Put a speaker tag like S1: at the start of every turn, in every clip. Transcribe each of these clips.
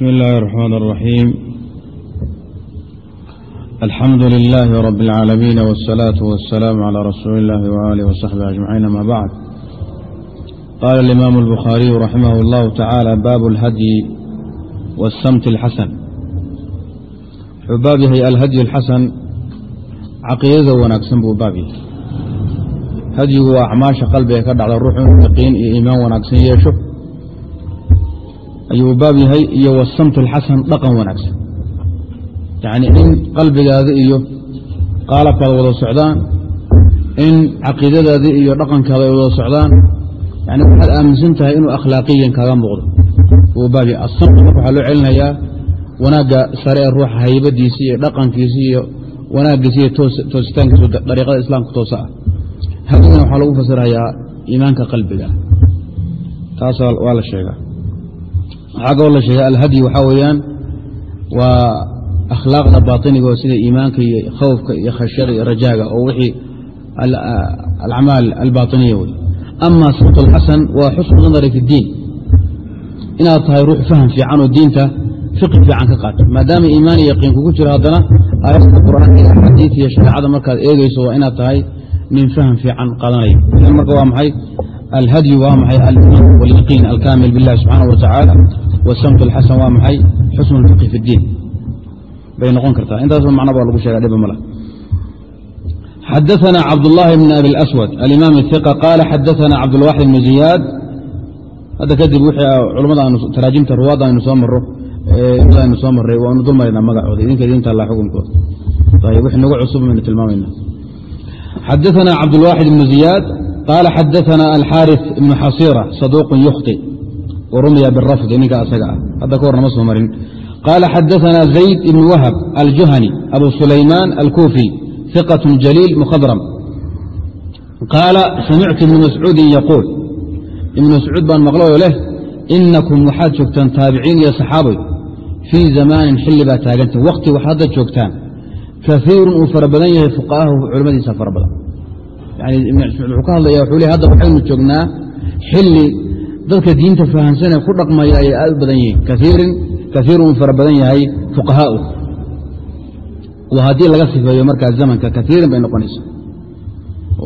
S1: بسم الله الرحمن الرحيم الحمد لله رب العالمين والصلاة والسلام على رسول الله وآله وصحبه أجمعين ما بعد قال الإمام البخاري رحمه الله تعالى باب الهدي والسمت الحسن xubaaبyahay alhadي الxasan caqiidada wanaagsan buu baab yahay hadyigu waa acmaasha qalbiga ka dhacda ruux inuu yaqiin iyo iimaan wanaagsan yeesho ayuu baab yahay iyo wasamt اlxasan dhaqan wanaagsan. Yacni in qalbigaada iyo qaalabkaada wada socdaan in caqiidadaada iyo dhaqankaada ay wada socdaan yani waxaad aaminsan tahay inuu akhlaaqiyan kaaga muuqdo. Wuu baab yahay. Asamt marka waxaa loo celinayaa wanaagga sare ee ruuxa haybadiisi iyo dhaqankiisi iyo wanaaggiisi iyo toositaankiisu dariiqada islaamka toosa ah. Hadigana waxaa lagu fasirayaa iimaanka qalbiga. Taas waa la sheegaa waxaa kaloo la sheega alhadyi waxaa weeyaan waa akhlaaqda baatiniga oo sida iimaanka iyo khawfka iyo khashyada iyo rajaaga oo wixii alacmaal albaatiniya wey ama sabt alxasan waa xusnu nadari fi اddiin inaad tahay ruux faham fiican oo diinta fiqi fiican ka qaato maadaama iimaan iyo yaqiin kugu jiro haddana aayadka qur'aanka iyo axaadiid iyo shareecada markaad eegeyso waa inaad tahay nin faham fiican qadanaya. Idan marka waa maxay alhadyu waa maxay alimaan wاlyaqiin alkaamil biاllahi subxaanaه wa tacaala wasamt alxasan waa maxay xusnu اlfiqhi fi اddiin bay noqon kartaa intaasoo macno baa lagu sheega dhiba mala xadaثna cabdالlahi bn abi اlaswad alimaam الثiqa qaala xadaثna cabdulwaxid bn ziyaad hadda kadib wixii culamada taraajimta ruwaadda aynu soo maro aynu soo maray waanu dul maraynaa magacooda idinka idin taallaa xukunkooda ayb wix nagu cusub baynu tilmaamayna xadaثna cabdالwaxid bn ziyaad qaala xadaثna alxaariث ibn xasira saduuq yukhطi warumiya birafdi ninka asaga ah hadda ka hornama soo marin qaala xadaثna zayd ibn wahb aljuhani abu sulaymaan alkuufi ثiqaة jaliil mkhadrm qaala samictu ibn mascuudin yaquul ibn mascuud baan maqlayo leh inakum waxaad joogtaan taabiciin iyo saxaabay fii zamaanin xilli baa taaganta wakti waxaad hadda joogtaan kaiirun uu fara badan yahay fuqa'ahu culamadiisa fara badan yani ibn mascuud wuxuu ka hadlaya wuxuu le hadda waxaynu joognaa xilli dadka diinta fahamsanee ku dhaqmaya ayay aad u badan yihiin. Kaiirun uu fara badan yahay fuqahaau. Waa haddii laga sifeeyo markaa zamanka kaiirin bay noqonaysa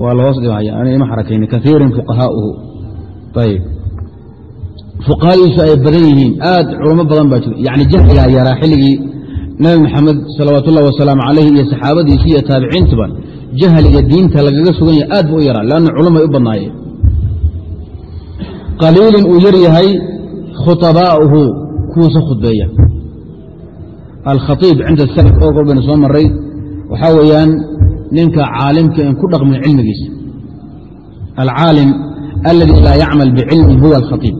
S1: waa la hoos dhibaya ima xarakayni kaiirin fuqahaauhu ayb fuqahadiisu ay badan yihiin aad culamo badan baa jira. Yani jahligaa yaraa xilligii nabi maxamed salawaat ullahi wasalaamu calayhi iyo saxaabadiisii iyo taabiciintuba jahliga diinta lagaga sugan yahay aad bu u yaraa leanna culumay u badnaayeen qaliilin uu yar yahay khutabaa'uhu kuwuusa khudbeeya. Alkhaiib cinda salaf oo kor baynu soo maray waxaa weeyaan ninka caalimka in ku dhaqmin cilmigiisa. Alcaalim aladi laa yacmal bicilmi huwa alkhaiib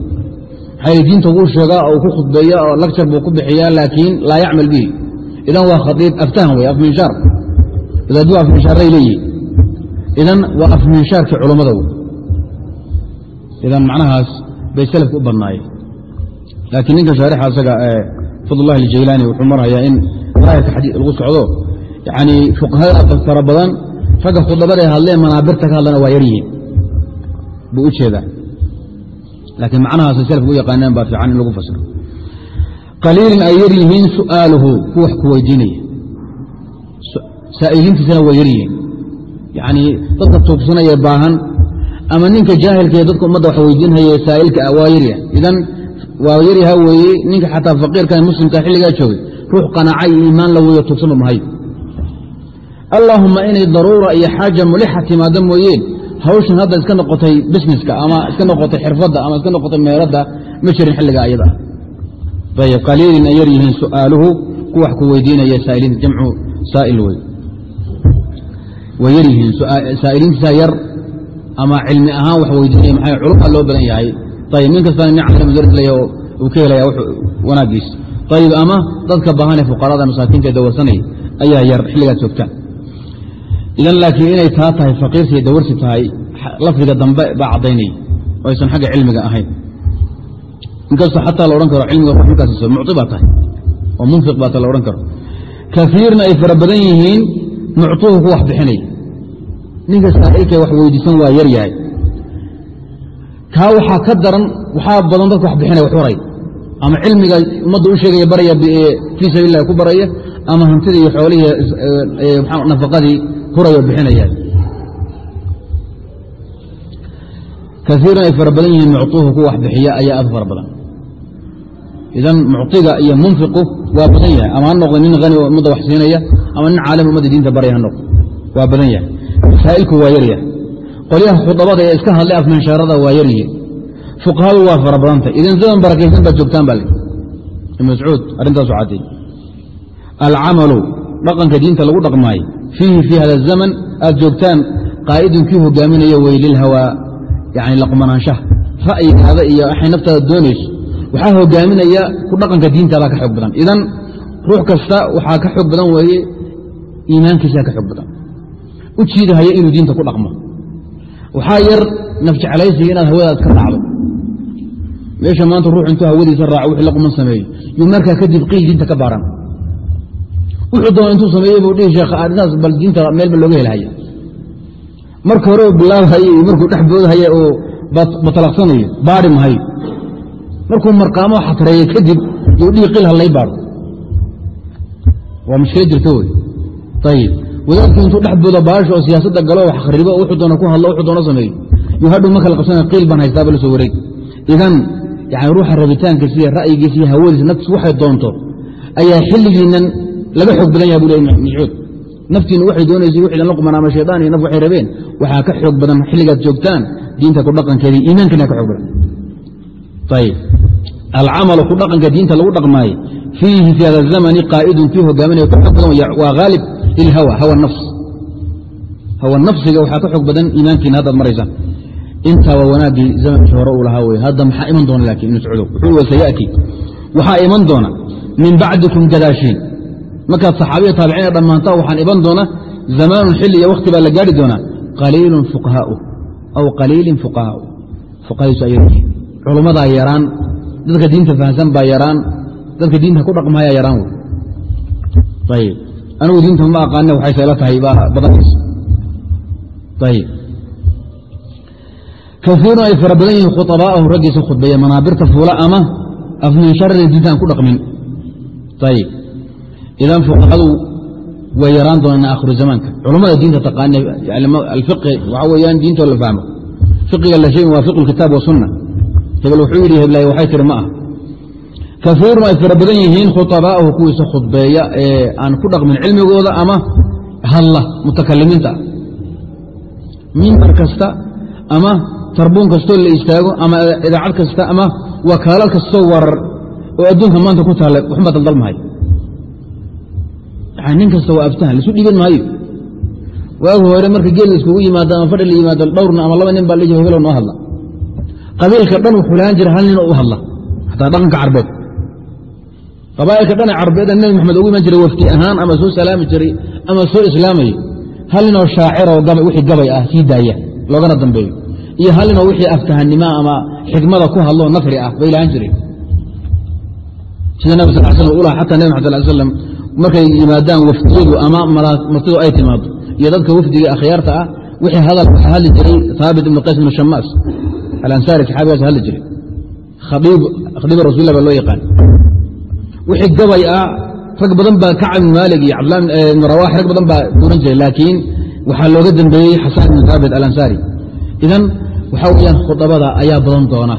S1: maxaa diinta wuu sheegaa oo ku khudbeeya oo lagjar buu ku bixiyaa laakiin laa yacmal bihi. Idan waa khaiib aftahan wey afminshaar wadaadu afminshaaray leeyihiin idan waa afminshaarkii culammada idan macnahaas bay salafka u badnaayeen laakiin ninka shaarixa isaga ee fadlullahi aljaylaani wuxuu marhayaa in daahirka xadiid lagu socdo yani fuqahada fara badan ragga khudabadae hadleen manaabirta ka hadlana waa yaryihiin buu u jeedaa laakiin macnahaasay salafka u yaqaaneen baa fiican in lagu fasiro qaliilin ay yar yihiin su'aaluhu ku wax ku weydiinaya saa'iliintiisana waa yar yihiin. Yacnii dadka tuugsanaya baahan ama ninka jaahilka ee dadka ummadda wax weydiinhaya saa'ilka ah waa yaryahay idan waa yaryaha weeye ninka xataa faqiirka muslimka xilligaa joogay ruux qanaaca iyo iimaan la weeyo tuugsanba mahayo allaahumma inay daruura iyo xaaja mulixa timaado mooyeen hawshan hadda iska noqotay busineska ama iska noqotay xirfadda ama iska noqotay meeradda ma jirin xilliga ayada ayb qaliilin ay yar yihiin su'aaluhu ku wax ku weydiinaya saa'iliinta jamcu saa'il wey way yar yihiin yar ama cilmi ahaan wax weydiinaya maxaa culumkaa loo badan yahay? Ayb nin kastana nin caalim oo uu ka helaya wanaagiisa ayib ama dadka baahan fuqarada masaakiinta dawarsanaya ayaa yar xilligaad joogtaan idan laakiin inay taa tahay faqiirsiiy dawarsi tahay lafdiga dambe baa caddaynaya oo aysan xagga cilmiga ahayn. Inkastoo xataa la odhan karo cilmiga ruux markaasiiso mucti baa tahay oo munfiq baa ta la odhan karo. Kaiirna ay fara badan yihiin muctuhu ku wax bixinaya ninka saa'ilkee wax weydiisan waa yar yahay. Kaa waxaa ka daran waxaa badan dadka wax bixinaya wax waray ama cilmiga ummadda u sheegaya baraya fii sabiil lah ku baraya ama hantidii iyo xoolihii nafaqadii huraya bixinaya. Kaiiran ay fara badan yihiin mucuuhu ku wax bixiya ayaa aad fara badan. Idan mucطiga iyo munfiqu waa badan yahay. Ama ha noqdo nin hani oo ummadda wax siinaya ama nin caalim ummadda diinta baraya ha noqdo waa badan yahay masaa'ilku waa yaryahay qolyaha khudabada ee iska hadlay afmanshaarada waa yaryihiin fuqahadu waa fara badantay idan zaman barakaysan baad joogtaan baa lii ibn mascuud arrintaasu caddeey alcamalu dhaqanka diinta lagu dhaqmaayo fiihi fii hada zaman aad joogtaan qaa'idun kii hogaaminaya wey lilhawaa yani laqmanaanshaha ra'yigaada iyo waxay naftaada doonayso waxaa hogaaminaya ku dhaqanka diintaadaa ka xoog badan idan ruux kasta waxaa ka xoog badan weeye iimaankiisaa ka xoog badan u jiidahaya inuu diinta ku dhaqmo. Waxaa yar nafjeclaysiga inaad hawadaad ka raacdo meesha maanta ruux intuu hawadiisa raaco wixii la quman sameeyo yuu markaa kadib qiil diinta ka baaran. Wuxuu doona intuu sameeyey buu dhihi sheekh arrintaas bal diinta meelba looga helhaya marka hore bilaabhaya iyo markuu dhex boodhaya oo batalaqsanayo baari markuu marqaamo xatreeyo kadib yuu dhihi qiil hallay baaro waa mushkila jirta wey ayib wadaadku intuu dhex boodo baasha oo siyaasadda galo wax kharibo wuxuu doona ku hadlo wuxuu doona sameeyo yuu hadhow ma kala qabsana qiil baan haystaaba la soo wareeg idan yani ruuxa rabitaankiisa iyo ra'yigiisa iyo hawadiisa naftiis waxay doonto ayaa xilligiinan laga xoog badan yaha bu le mascuud naftiinu waxay doonaysay wixii la quman ama shaydaan iyo naf waxay rabeen waxaa ka xoog badan xilligaad joogtaan diinta ku dhaqankeedii iimaankiina ka xoog badan ayib alcamalu ku dhaqanka diinta lagu dhaqmaaye fiihi fi hada zamani qaa'idun kii hogaaminaya ka xoog badan waa haalib lilhawa hawa nafs. Hawa nafsiga waxaa ka xoog badan iimaankiina haddaad maraysaan. Intaa waa wanaaggii zamankii hore uu lahaa wey hadda maxaa iman doona laakiin ibnu sacuudow wuxuu sayati waxaa iman doona min bacdikum gadaashiin. Markaad saxaabiya taabiciina dhammaantaa waxaan iman doona zamaanun xilli iyo wakhti baa la gaari doonaa. Qaliilun fuqahaau aw qaliilin fuqahaau. Fuqahadiisu ay yaryihiin. Culummadaa yaraan. Dadka diinta fahamsan baa yaraan. Dadka diinta ku dhaqmaayaa yaraan wey ayib anigu diinta ma aqaane waxayse ila tahay baa badanaysa ayib kaiirun ay fara badan yihiin khuabaahu raggiisa khudbeeya manaabirta fuula ama afminsharada diinta aan ku dhaqmin. Ayib idan fuqahadu way yaraan doonaan akhiru zamaanka. Culammada diinta taqaana alfiqi waxa weyaan diintoo la fahmo. Fiqiga la sheegin waa fiqu kitaab wasunna hebel wuxuu yidhi heblaay waxay tiri ma ah kaiirun ay fara badan yihiin khuabaahu kuwiisa khudbeeya ee aan ku dhaqmin cilmigooda ama hadla mutakalimiinta. Mimbar kasta ama tarbuun kastoo la istaago ama idaacad kasta ama wakaalad kastoo warar oo adduunka maanta ku taalla waxunbaa daldalmahay nin kasta waa aftahan laisu dhiiban maayo. Waagi hore marka geel la iskugu yimaado ama fadhi la yimaado dhowrna ama laba nin baa lii hebelo noo hadla. Qabiilka dhan wuxuu lahaan jira hal nin oo u hadla. Xataa dhaqanka carbeed qabaa'ilka dhana carbeeda nebi maxamed ugu iman jiray wafti ahaan ama soo salaami jiray ama soo islaamayo hal ninoo shaaciroo wixii gabay ah sii daaya loogana dambeeyo. Iyo hal wixii aftahannimoa ama xikmada ku hadloo nafri ah bay lahaan jireen sida nabig sal slam u laha xataa nebi maxad sal slam markay yimaadaan wafdiyadu ama martidu ay timaado iyo dadka wafdiga akhyaarta ah wixii hadal waxaa hadli jiray haabit ibnu qays ibnu shamaas alansaari saxaabigaas hadli jiray. Khadiiba rasulillah baa loo yaqaan wixii gabay ah rag badan baa kacab ibn maalig iyo ibn rawax rag badan baa duuran jiray. Laakiin waxaa looga dambeeyey xasaan ibn haabit alansaari. Idan waxaa weyaan khudabada ayaa badan doona.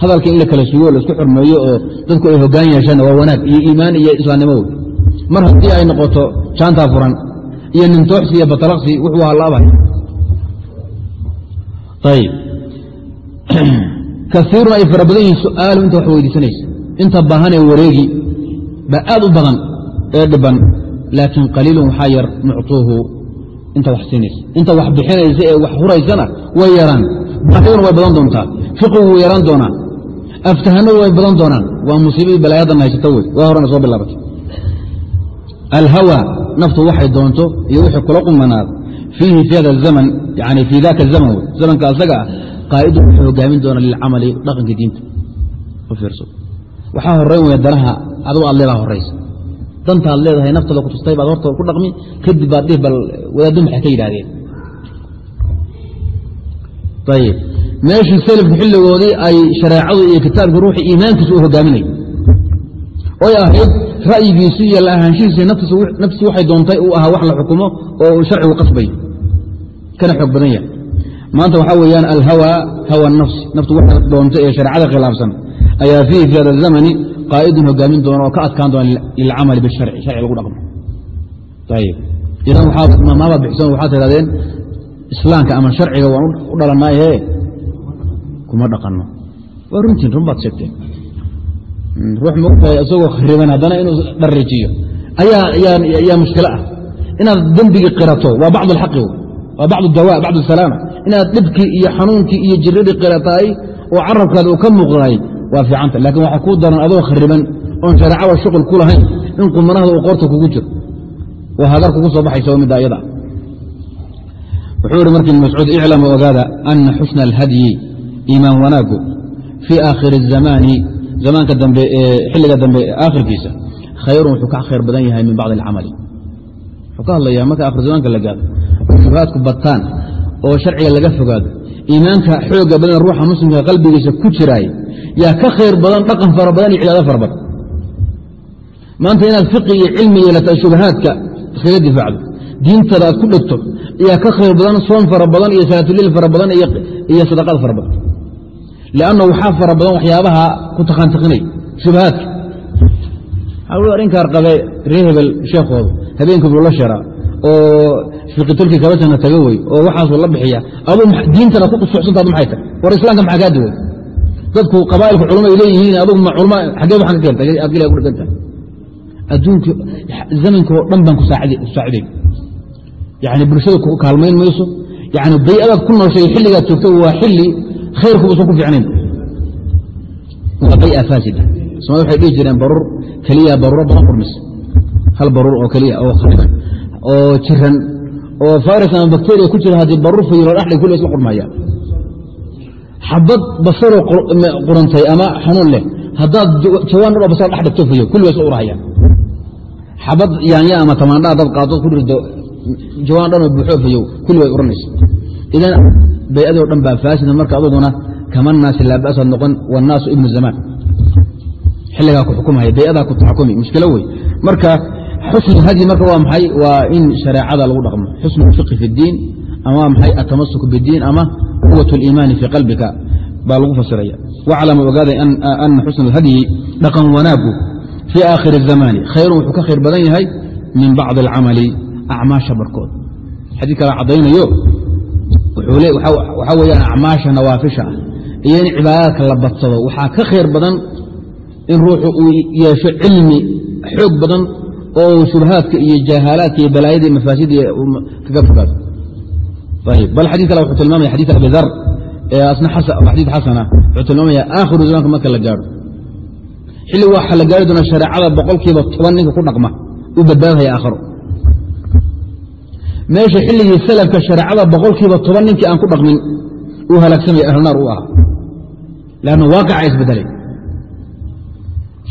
S1: Hadalka in la kala sugo o la isku xurmeeyo oo dadku ay hoggaan yeeshaanna waa wanaag. Iyo iimaan iyo islaamnimo wey. Mar haddii ay noqoto jaantaa furan iyo nintooxsi iyo batalaqsi wuxuu hallaabay ayib. Kaiirun ay fara badan yihiin su'aalu inta wax weydiisanaysa inta baahanee wareegi baa aad u badan ee dhiban laakiin qaliilun waxaa yar muctuuhu inta wax siinaysa inta wax bixinaysa ee wax huraysana way yaraan. Baahiduna way badan doontaa. Fiqigu wuu yaraan doonaa. Aftahanadu way badan doonaan. Waa musiibadii balaayadan haysata wey. Waa horena soo bilaabatay alhawa naftu waxay doonto iyo wixii kula qumanaad. Fiihi fi hada zaman yani fii daka zaman wey. Zamanka asaga ah qaa'idu wuxuu hogaamin doona lilcamali dhaqanka diinta. U fiirso waxaa horeyn weya danaha adigu aad leedaha horaysa dantaad leedahay naftada ku tustay baad horta ku dhaqmi kadib baad dhihi bal wadaaddu maxay ka yidhaahdeen? Ayib meeshii selafku xilligoodii ay shareecadu iyo kitaabkii ruuxi iimaankiisa u hogaaminay oy ahayd ra'yigiisi iyo la ahaanshihiisi naftiisi waxay doontay uu ahaa wax la xukumo oo sharcigu qasbay. Kana xoog badan yahay. Maanta waxaa weeyaan alhawa hawa nafsi naftu waxay doontay ee shareecada khilaafsan ayaa fiihi fi hada zamani qaa'idun hogaamin doona oo ka adkaan doona lilcamali bisharci sharci lagu dhaqmo. Maamaad bixisan waxaad tidhahdeen islaamka ama sharciga waan u dhalannaaye kuma dhaqanno. Waa runtiin run baad sheegteen ruux maogtahay isagoo khariban haddana inuu dharijiyo ayaa mushkilo ah. Inaad dembigii qirato waa bacd alxaqi waa bacd dawa bacd salaama inaad dhibkii iyo xanuunkii iyo jiradii qirataay oo carabkaada uu ka muuqdaay waa fiicanta. Laakiin waxaa kuu daran adoo khariban oon shareecada shuqul ku lahayn in qumanahda uu qoorta kugu jiro. Waa hagar kugu soo baxaysa midda ayada wuxuu ihi markii mascuud iclamu ogaada ana xusna alhadyi iimaan wanaagu fii aakhiri الzamaani zamaanka dambe xilliga dambe aakhirkiisa khayrun wuxuu ka khayr badan yahay min bacdi alcamali. Wuxuu ka hadlayaa marka akhir zamaanka la gaado shubahaadku bataan oo sharciga laga fogaado iimaanka xooga badan ruuxa muslimka qalbigiisa ku jiraay yaa ka khayr badan dhaqan fara badan iyo cibaado fara badan. Maanta inaad fiqi iyo cilmi yeelata shubahaadka iskaga difaacdo. Diintada aad ku dhegto yaa ka khayr badan soon fara badan iyo salaatuliil fara badan iyo sadaqaad fara badan. Lanna waxaa fara badan waxyaabaha ku takhantakinay shubahaadka. Arrinkaar qabe ree hebel sheekhooda habeenkii buu la sharaa oo fiqitulkii kabasana taga wey oo waxaasuu la bixiya adu diintana ku qusuucsantaad maxay tahay? War islaamka maxaa kaa duway dadku qabaa'ilku culama ay leeyihiin adugu culma xaggee waxaan ka keentay aad geliga ku dheganta adduunka zamanka oo dhan baan ku saaciday yani bulshada ku kaalmayn mayso yani bayadaad ku nooshay xilligaad joogto waa xilli khayrku uusan ku fiicnayn. Waa baya faasida. Soomali waxay dhihi jireen baruur keliya baruuro badan qurmis. Hal baruur oo keliya oo khariban oo jiran oo virus ama bakteriya ku jira haddii baruur fayilo dhexdhig kulli isla qurmaya xabad basaroo qurantay ama xanuun leh haddaad jawaan dhan oo basar dhex dhigto fayo kulli waa isla urahayaan xabad yaanya ama tamaandha haddaad qaado ku rirdo jawaan dhan oo buuxoo fayow kulli way uranaysa. Idan bayadoo dhan baa faasida marka aduguna kama naasi laa ba'saad noqon wannaasu ibnu zamaan xilligaa ku xukumaya bayadaa ku taxakumi mushkilo wey. Marka xusnu hadyi marka waa maxay? Waa in shareecada lagu dhaqmo. Xusnu fiqhi fi اdiin ama waa maxay atamasuk bidiin ama quwat اliimaani fii qalbika baa lagu fasiraya waclamu ogaaday ana xusna اlhadyi dhaqan wanaagu fii aakhiri الzamaani khayrun wuxuu ka khayr badan yahay min bacdi اlcamali acmaasha barkood xadii kala caddaynayo waxaa weyaan acmaasha nawaafisha ah iyo in cibaadaadka la badsado waxaa ka khayr badan in ruuxu uu yeesho cilmi xoog badan oo shubahaadka iyo jahaalaadka iyo balaayada iyo mafaasidda kaga fogaado bal xadii kale wuxuu tilmaamaya xadii abi dar asna xadii xasana wuxuu tilmaamaya aakhiru zamaanka marka la gaadho xilli waxa la gaari doona shareecada boqolkiiba toban ninka ku dhaqma uu badbaadhaya aakharo meesha xilligii salafka shareecada boqolkiiba toban ninkii aan ku dhaqmin uu halaagsamaya ahlnaar u ahaa lanna waaqaca isbedelay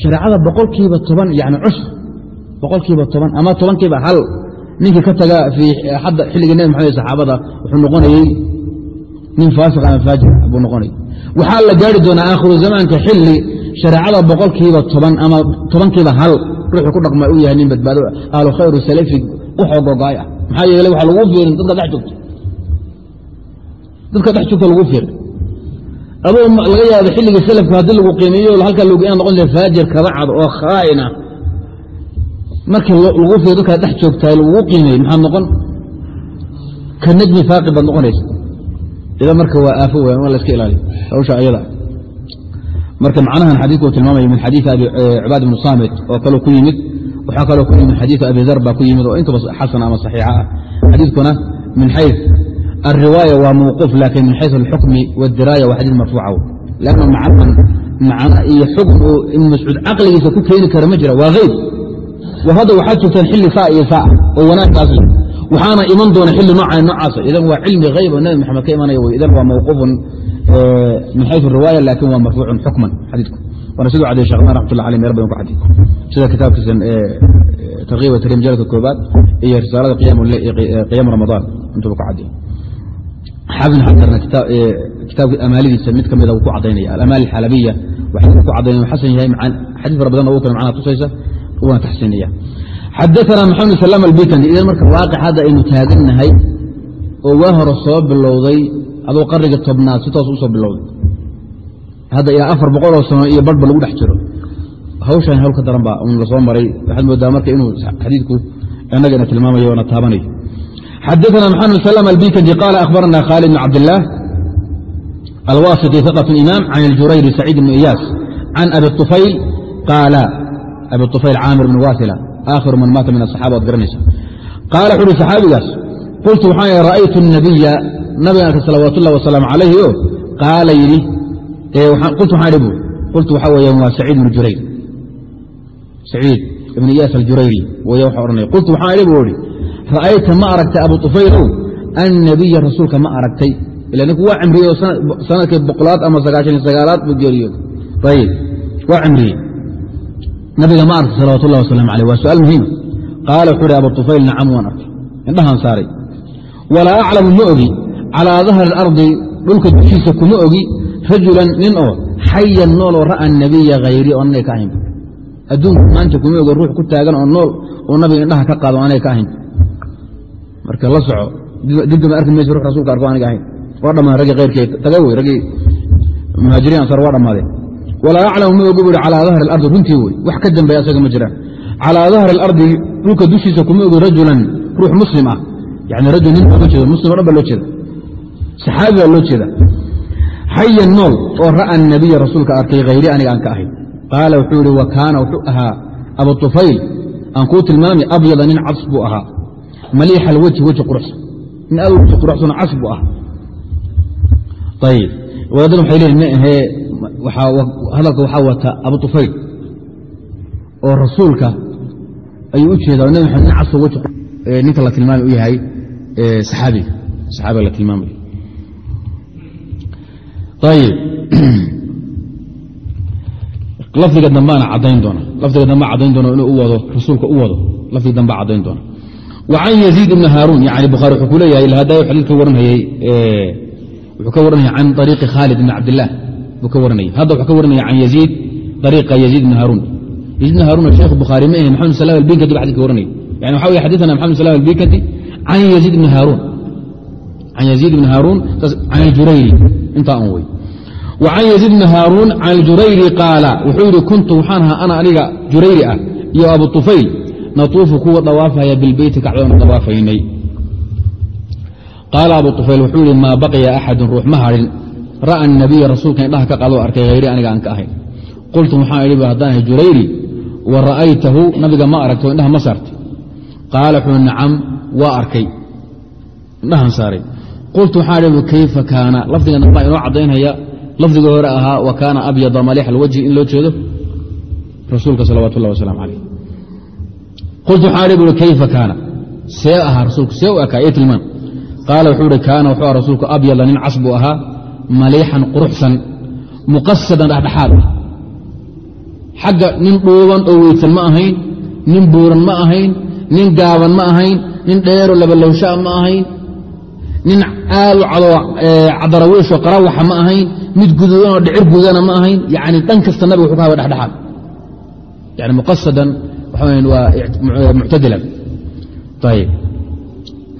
S1: shareecada boqolkiiba toban yani cusr boqolkiiba toban ama tobankiiba hal ninkii ka taga adda xilligii nebi maxamed saxaabada wuxuu noqonayey nin faasiq ama faajir buu noqonayay waxaa la gaari doonaa aakhiru zamaanka xilli shareecada boqolkiiba toban ama tobankiiba hal ruuxuu ku dhaqma uu yahay nin badbaado ahlu khayru salafi u xoogogaay ah. Maxaa yeele waxa lagu fiirin dadka dhex joogto dadka dhex joogta lagu fiirin. Adoo laga yaabo xilligii salafka haddii lagu qiimeeyo halkaa log inaad noqon jira faajir kabacad oo khaa'ina markii lagu fiir dadkaa dhex joogtaay lagugu qiimeeyey maxaad noqon ka najmi faaqi baad noqonaysa idan marka waa aafo weyan waa la iska ilaaliyo hawsha ayada marka macnahan xadiidku uu tilmaamaya min xadiidi cibaad ibnu saamit oo kaloo ku yimid waxaa kaloo ku yimid min xadiidi abi dar baa ku yimid oo intaba xasana ama saxiixa ah xadiidkuna min xay الriواية waa mوquف lakin min xayث الxukmi والdiraaya waa xadيث marfuuca lanna macna iyo xukm uu ibn mascuud caqligiisa ku keeni kara ma jira waa hayb war hadda waxaad joogtaan xilli saa iyo saa oo wanaagkaas waxaana iman doona xilli nooca noocaas idan waa cilmi hayb oo nabi maxamed ka imanaya wy idan waa mawquufun min xayثu riwaaya laakin waa marfuucun xukman xadiidku waana siduu cadey shekhman raxmat lah alay meer badan ku cadey sida kitaabkiisan tarkiib tariya majalka koobaad iyo risaalada qiyam ramadaan intuuba ku cadey xaafin xajarna kitaabka amaalidiisa mid ka mida uu ku cadaynaya alamaali alxalabiya waxay ku cadayna xasan yahay xadiis fara badanna uu kale macnaha tusaysa una taxsiiniya xadaana maxamed salaam albikandi idan marka waaqec hadda aynu taagannahay oo waa hore soo bilowday adoo qarniga tobnaad si toos u soo bilowday. Hadda ilaa afar boqoloo sano iyo barhba lagu dhex jiro. Hawshan hawl ka daran baa n la maray. Waxaad moodaa marka inuu xadiidku inagana tilmaamayo oona taabanayo. Xadaana maxamed salaam albikandi qaala akhbarana khaalid bn cabdilaah alwasiti iqat imaam can aljurayri saciid bn iyaas can abi ufayl qaala abi طufayl caamir bn wasila aakhiru man maata min asaxaba ad garanaysa qaala wuxu uhi saxaabigaas qultu waxaan ra'aytu الnabiya nabiga arka salawaat ullahi wasalaamu calayhi o qaala yidhi qultu waxaan idhi bu qultu waxaa weeyaan waa saciid ibn jurayr saciid ibn iyaas aljurayri way waxa odhanaya qultu waxaan idhi bu ihi ra'ayta ma aragtay abu طufaylow annabiya rasuulka ma aragtay ila ninku waa cimriye sanadkii boqolaad ama sagaashan iyo sagaalaad buu geeriyooda ayib waa cimriye nabiga ma aragtay salawat ullahi wasalam aleyh waa su'aal muhiima qaala wuxuu uhi abu طufayl nacam waan arkay. Indhahaan saaray. Walaa aclamu ma ogi. Calaa dahri اlardi dhulka dushiisa kuma ogi. Rajulan nin oo xayan nool oo ra'a nabiya hayri oo anay ka ahayn. Adduunku maanta kuma ogi ruux ku taagan oo nool oo nabiga indhaha ka qaado anay ka ahayn. Marka la soco dibdama arki maysa rux rasulka arko aniga ahayn. Waa dhammaadeen raggii khayrkee taga wey raggii muhaajiriin ansar waa dhammaadeen walaa aclamu ma ogi bu hi calaa dahri alardi runtii wey wax ka dambeeya asaga ma jiraan. Calaa dahri alardi dhulka dushiisa kuma ogi rajulan ruux muslim ah. Yani rajul nin loo jeedo muslim o dhan ba loo jeeda saxaabi baa loo jeeda. Xayan nool oo ra'a nabiya rasuulka arkay hayri aniga aan ka ahayn. Qaala wuxuu ihi wa kaana wuxuu ahaa abu طufayl aan kuu tilmaami abyada nin cas buu ahaa. Maliixa alwejhi weji quruxsan nin aad weji quruxsanoo cas buu ahaa. Ayib wadaaddan waxay leeyiin ma ahee hadalka waxaa wata abu طufayl oo rasuulka ayuu u jeedaa nabi maxamed nin casoo weji ninka la tilmaamay u yahay saxaabiga saxaabiga la tilmaamayo ayib lafdiga dambaana cadayn doona lafdiga dambaa cadayn doona inuu u wado rasuulka u wado. Lafdiga dambaa cadayn doona yaziid ibni haaruun yani bukhaari wuxuu ku leeyahay ilhadayo xadiid ka waranhayey wuxuu ka waranayay can ariiqi khaalid ibni cabdillaah buu ka waranayay. Hadda wuxuu ka waranaya can yaziid ariiqa yaziid ibni haaruun yaziid ibni haaruun sheekh bukhaari ma ahe maxamed salam albinkadi ba xadid ka waranayay. Yani waxa weye xadithana maxamed salam albikandi can yaziid ibni haaruun can yaziid ibni haaruun can aljurayri intaa un wey wa yaziid bni haaruun can aljurayri qaala wuxuu yidhi kuntu waxaan ahaa ana aniga jurayri ah iyo abu طufayl natuufu kuwa dawaafaya bilbeyti kacdoona dawaafaynay. Qaala abu طufayl wuxuu yihi maa baqiya axadun ruux ma hadhin ra'a nabiya rasuulka indhaha ka qadoo arkay hayri aniga aan ka ahayn qultu waxaan idhi haddaan ahay jurayri? Wa ra'aytahu nabiga ma aragto indhaha ma saartay. Qaala wuxuu nacam waa arkay. Indhahan saaray. Qultu waxaan idhi kayfa kaana? Lafdiga dambaa inoo caddaynaya. Lafdiga hore ahaa wa kaana abyada maliix alwajhi in loo jeedo? Rasuulka salawat ullahi wasalam calayh. Qultu waxaan idhi buui kayfa kaana? See ahaa rasuulku see u ekaa ee tilmaan. Qaala wuxuu ihi kaana wuxuu aha rasuulku abyada nin cas buu ahaa maliixan quruxsan muqasadan dhexdhexaad ah. Xagga nin dhuuban oo weydsan ma ahayn nin buuran ma ahayn nin gaaban ma ahayn nin dheero labalowshaa ma ahayn nin aad u cadarawiishoo qarawaxa ma ahayn mid guduudan oo dhicir gudana ma ahayn yani dhan kasta nabiga wuxuu ka haba dhexdhexaad. Yani muqasadan waa muctadilan ayib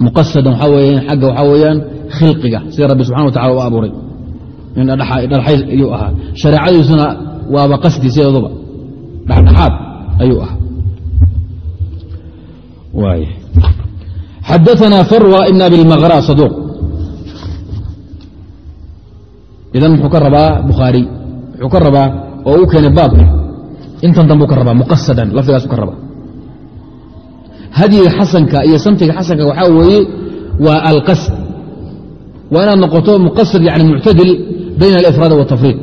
S1: muqasadan waxaa weya xagga waxaa weeyaan khilqiga sida rabbi subxana wa tacala u abuuray nin dhadhaxays ayuu ahaa. Shareecadiisuna waaba qasdi sideeduba. Dhexdhexaad ayuu ahaa. Xadaثna farwa ibn abi اlmaqra saduuq. Idan muxuu ka rabaa bukhaari. Wuxuu ka rabaa oo u keenay baabka intan danbuu ka rabaa muqasadan lafdigaasu ka rabaa. Hadyiga xasanka iyo samtiga xasanka waxaa weeye waa alqasd. Waa inaad noqoto muqasad yani muctadil bayna alifraad waاtafriid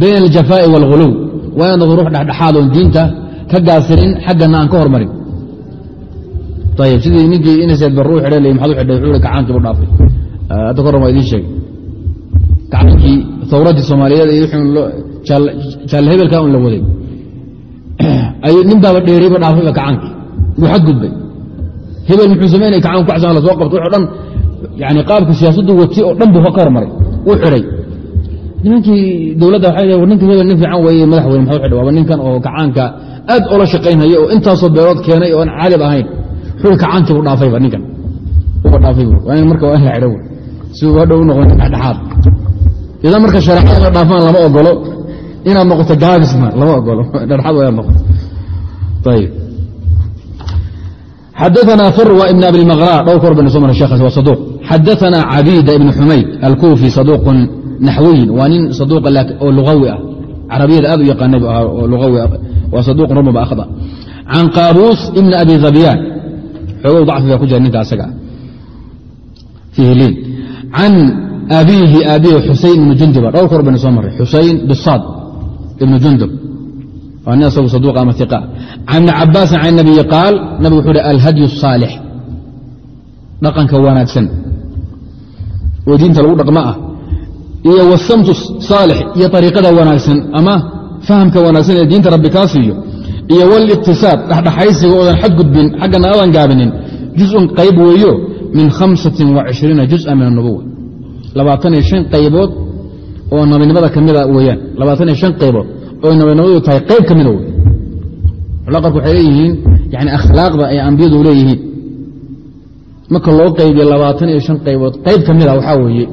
S1: bayna aljafaa'i wاlghuluw waa noqoto rux dhexdhexaad oon diinta ka gaasirin xaggana aan ka hormarin ayb sidii ninkii inaseed baruu xidhay l maxad u xidhay wuxuu kacaankii bu dhaafay hadda koran waa idiin sheegay kacaankii tawraddii soomaaliyeed iyo jaal hebelka un la waday nin baaba dheerayba dhaafayba kacaankii wuu xadgudbay hebel muxuu samaynaya kacaan ku xasan la soo qabto wuxuu dhan yani ka nimankii dowladda waa warninka hebel nin fiican weeye madaxweyne maxuu xidh waaba ninkan oo kacaanka aad ula shaqaynhaya oo intaasoo beelood keenay oon cadib ahayn. Xul kacaantii u dhaafayba ninkan. Uga dhaafay waa in marka waa in la xidho si uu hadhow u noqon dhexdhexaad. Idan marka shareecada la dhaafaan lama ogolo inaad noqoto gaabisna lama ogolo dhexdhexaad waa noqoto. Ayib xadaثna farwa ibn abilmaqra dhowr ka hor soo marnay sheekhaas waa saduuq xadaثna cabiida ibn xumayd alkuufi saduuqun naxwiyin waa nin oo lugawi ah carabiyada aad u yaqaanay waa saduuqun rubama akhda can qaabuus ibn abi dhabyaan xoogow dacfi baa ku jira ninka asaga fiihi liin can abiihi aabihi xusayn ibnu junduba dhowr kor baynu soo marray xusayn bisaad ibnu jundub waa nin asagu saduuq ama iqa can ibni cabaasin can nabiyi qaal nabig wuxuu hi alhadyu الsaalix dhaqanka wanaagsan oo diinta lagu dhaqmo ah iyo wasamtu saalix iyo ariiqada wanaagsan ama fahamka wanaagsan ee diinta rabbi kaa siiyo iyo waliqtisaad dhexdhexaysiga oodan xadgudbin xaggana adan gaabinin juzun qayb weeyo min aa juزa min anubuwa qaybood oo nabinimada kamida weyaan qaybood oo nabinimadu tahay qayb ka mida culaqarku waxay leeyihiin yani akhlaaqda ay ambiyadu leeyihiin. Marka loo qaybiyo abaaan iyo an qaybood qayb ka mida waxaa weeye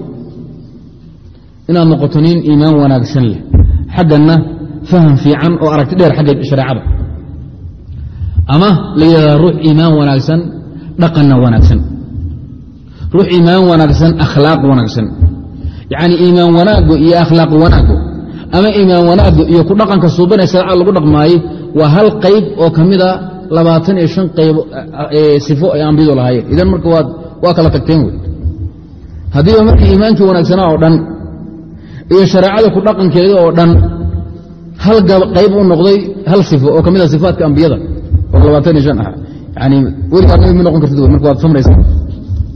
S1: inaad noqoto nin iimaan wanaagsan leh. Xagganna faham fiican oo aragti dheer xagga shareecada. Ama la yidhahda ruux iimaan wanaagsan dhaqanna wanaagsan. Ruux iimaan wanaagsan akhlaaq wanaagsan. Yacni iimaan wanaago iyo akhlaaq wanaago. Ama iimaan wanaago iyo ku dhaqanka suubanee shareecada lagu dhaqmaaye waa hal qayb oo ka mida labaatan iyo shan qayb sifo ay ambiyadu lahaayeen. Idan marka waa kala tagteen wey. Haddiiba markii iimaankii wanaagsanaa oo dhan iyo shareecada ku dhaqankeeda oo dhan hal qayb u noqday hal sifo oo ka mida sifaatka ambiyada oo labaatan iyo shan ah yani weligaa nabi ma noqon kartid marka waad samraysa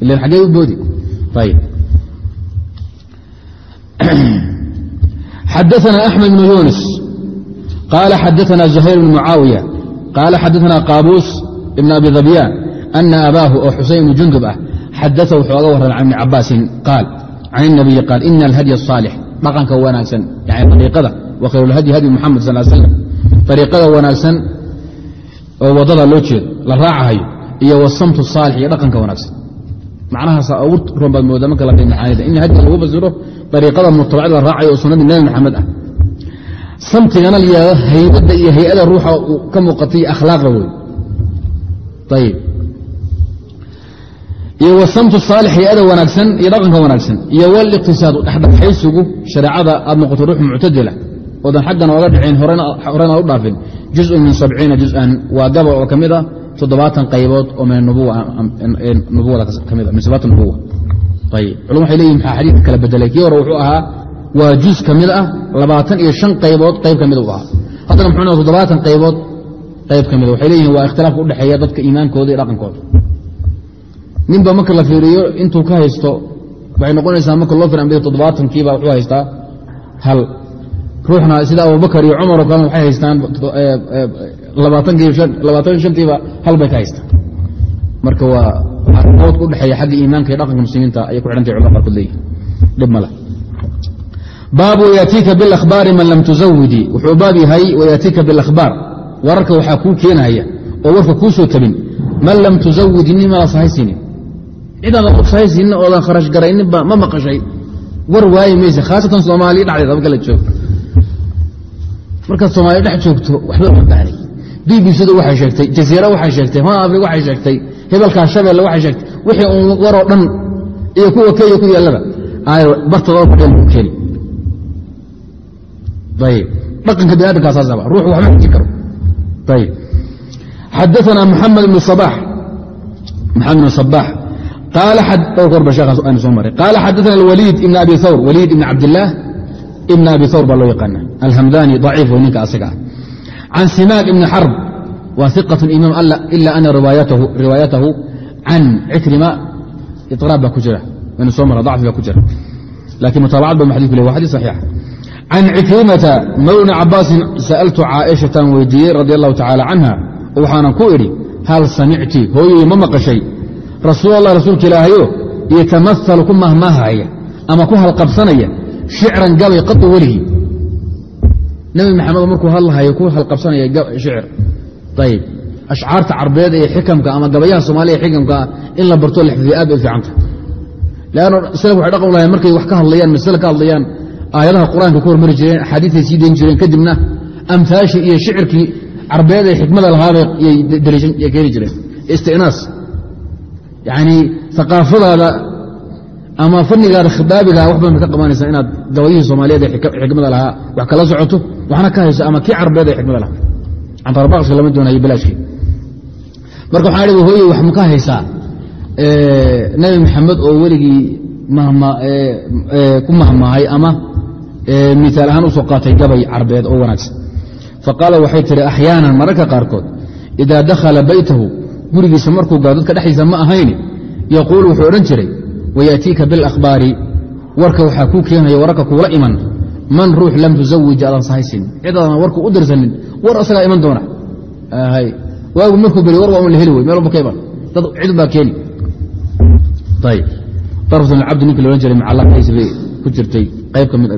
S1: ilan xaggee u boodi ayib xadaثna أحmed بن yunis qال xadaثna زhayr بن mucaawiية qال xadaثna qاabuus بn abi dhabyaan أna abaahu oo xusayn بn jundub ah xadaثa wuxuu oga warramay can ibni cabaasin qaal can الnabiyi qaal ina alhadي الصaalix dhaqanka wanaagsan yani ariiqada wa khayrulhadyi hadi muxamed sal slam ariiqada wanaagsan oo waddada loo jeedo la raacahayo iyo wasamtu saalix iyo dhaqanka wanaagsan. Macnahaasa ugu ron baad moodaa marka la qiimacaanida in hadiga lagu basiro ariiqada mutabacda la raacayo oo sunnadii nebi maxamed ah. Samtigana la yihahdo haybadda iyo hay'ada ruuxa ka muuqatay akhlaaqda wey ayib iyo wasamtu saalix hay'ada wanaagsan iyo dhaqanka wanaagsan iyo waliqtisaadu dhexdhexaysigu shareecada aad noqoto ruux muctadila oodan xaggan ooga dhicin horena u dhaafin. Juzun min sabciina juz'an. Waa gabal oo ka a toddobaatan qaybood oo min nubuwada ka mid min sifaat nubuwa maxaa xadiidka kala bedelay? Kii hore wuxuu ahaa waa juz ka mid ah labaatan iyo shan qaybood qayb ka mid u ahaa. Haddana muxuu noqda toddobaatan qaybood qayb ka waxay leeyihiin waa ikhtilaafka udhexeeya dadka iimaankooda iyo dhaqankooda ninba marka la fiiriyo intuu ka haysto waxay noqonaysaa marka loo fir ambiyada toddobaatankiiba wuxuu haystaa hal. Ruuxna sida abubakar iyo cumar oo kalena waxay haystaan labaatan shantiiba hal bay ka haystaan. Marka waa arimoodka udhexeeya xagga iimaanka iyo dhaqanka muslimiinta ayay ku xidhantay culamada qaarkood leeyihiin dhib male baabu yaatiika biاlakhbaari man lam tuzawidii wuxuu baab yahay wayaatiika biاlakhbaar wararka waxaa kuu keenaya oo warka kuu soo tabin. Man lam tuzawidi nin mala sahaysiinin cidaada qushaysin oodan farashgarayninba ma maqashay. War waayi mayse khaasatan soomaaliya dhadeed ama kala joogto markaad soomaaliya dhex joogto waxba ma baahnay. B b c-du waxay sheegtay jasiira waxay sheegtay hon afrig waxay sheegtay hebalkaa shabeelle waxay sheegtay. Wixii uun waroo dhan iyo kuwa keliya ku yaallaba bartadoo kudheen u keeni ayb dhaqanka biniadamkaa saasaaba ruuxu waxma xiji karo. Ayb xadaana maxamed ibnu sabaax dhowr kor ba sheekhaas aynu soo maray qaala xadaثna alwaliid ibn abi hawr waliid ibn cabdillaah ibn abi hawr baa loo yaqaana alhamdani ضaciif wey ninka asaga ah can simaak ibni xarb waa iqaة imaam ila ana riwaayatahu can cikrima iطraab baa ku jira waynu soo mara dacfi baa ku jira lakin mutaabacad ba xadidku le wa xadis صaxiixa can cikrimata mawlna cabaasin sa'altu caaishatan weydiiyey radi allahu tacaala canha waxaanan ku idhi hal samicti hooyoy ma maqashay rasuul allah rasuulka ilaahayo yatamahalu ku mahmaahaya ama ku halqabsanaya shicran gabay qadu weligii nebi maxamed markuu hadlahayo ku halqabsanaya shicir ayib ashcaarta carbeed ee xikamka ama gabayaha soomaaliya xikamka in la barto la xifdiya aad bay u fiicanta leanno salaf waxay dhaqan lahayn markay wax ka hadlayaan masale ka hadlayaan aayadaha qur'aanka ku hormari jireen axaadiisay sii dayn jireen kadibna amhaashii iyo shicirkii carbeed ee xikmada lahaabay yay keeni jireen. Istinaas yani aqaafadaada ama fanigaada khidaabigaa wax badan ba ka qabanaysaa inaad gabayihii soomaaliyeed ee xikmada lahaa wax kala socoto waxna ka hayso ama kii carbeed ee xikmada lahaa. Cantarabaqsi lama doonayo bilaashkii marka waxaan idhi hooye wax ma ka haysaa nabi maxamed oo weligii ku mahmaahay ama miaal ahaan u soo qaatay gabay carbeed oo wanaagsan. Faqaala waxay tihi axyaanan mararka qaarkood idaa dakhala baytahu gurigiisa markuu galo dadka dhexdiisa ma ahayni. Yaquulu wuxuu odhan jiray wayaatiika biاlakhbaari warka waxaa kuu keenaya wararka kuula iman. Man ruux lam tusawij aadan sahaysin. Cid aadan warka u dirsanin war asagaa iman doona. Waagu markuu beri war waa un la heli wey meel walba ka iman. Dad cid baa keeni. Cabdi ninki loodhan jiray macalaqays bay ku jirtay.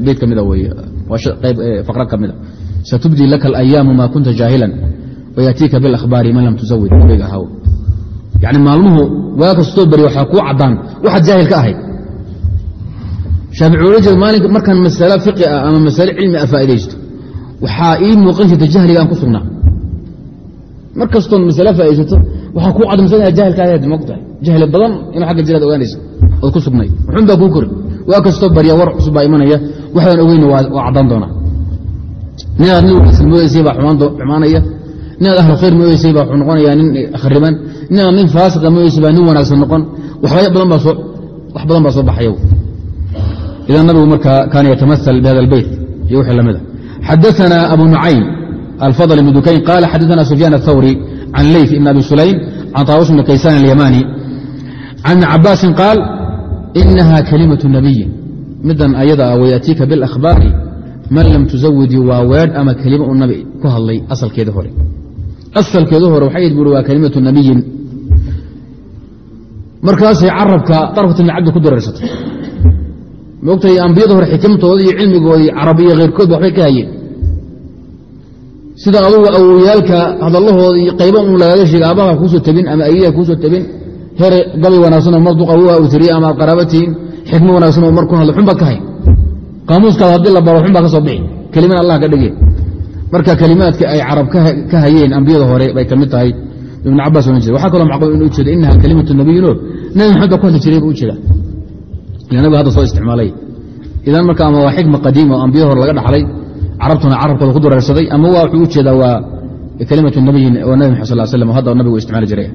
S1: Beyt ka mida wey faqra ka mida satubdii laka alayaamu maa kunta jaahilan wayaatiika biاlakhbaari man lam tusawij nabiga ahaw yani maalmuhu waa kastoo beri waxaa kuu caddaan waxaad jaahil ka ahayd shaafici jira maalinka markaan masale fiqi ah ama masale cilmi ah faa'idaysto waxaa ii muuqan jirta jahliga aan ku sugnaa mar kastoon masale faa'idaysato waxaa kuu cadamsan inaad jaahil ka ahayd mogtahay jahli badan inuu agga jiraad ogaanaysa ood ku sugnay wuxun baa kuu kori waa kastoo barya war cusub baa imanaya waxbaan ogeyna waa caddaan doonaa ninaad nin wanaagsan moodaysay baa xumaanaya ninaad ahlu khayr moodaysay baa wuxuu noqonayaa nin khariban ninaad nin faasiqa moodaysay baa nin wanaagsan noqon wax badan baa soo baxaya idan nabigu markaa kaana yatamaal bihada albeyt iyo wixii lamida xadaana abu nucaym alfadl ibn dukayn qaala xadaana sufyaan aلthawri can leyf ibn abi sulaym can taawus bn kaysaan alyamani can ibni cabaasin qaal inaha kalimaة nabiyin midan ayada ah wayaatiika biاlakhbaari man lam tusawidi waa weedh ama kelima uu nabi ku hadlay asalkeeda hore asalkeeda hore waxay buri waa kalimatu nabiyin. Markaasay carabka darfat ibni cabdi ku dareersatay moogtay ambiyada hore xikimtooda iyo cilmigoodii carab iyo kheyrkoodba waxbay ka hayeen. Sida adugu awowyaalka hadallahooda iyo qayba un lagaga sheega aabaha kuusoo tabin ama ayada kuusoo tabin here gabay wanaagsanoo mar duqawoa uu tiriye ama ad qaraabatihiin xikmo wanaagsanoo mar ku hadlo xun baad ka hay. Qaamuuskaada haddii la baro xun ka soo bixi. Kelimana allah ka dhigeen marka kelimaadka ay carab ka hayeen ambiyada hore bay ka mid tahay. Ibn cabaas ohan jire waxaa kaloo macquul inu ujeeda inaha kalimatu nabiyino nabi maxamed baa ku hadli jiray buu u jeeda ila hadda soo isticmaalay. Idan marka ama waa xikma qadiima oo ambiyada hore laga dhaxlay carabtuna carabkooda ku dureersaday ama waa wuxuu u waa kalimatu nabiyin oo nabi maxad sal slam hadda nabigu isticmaali jiray.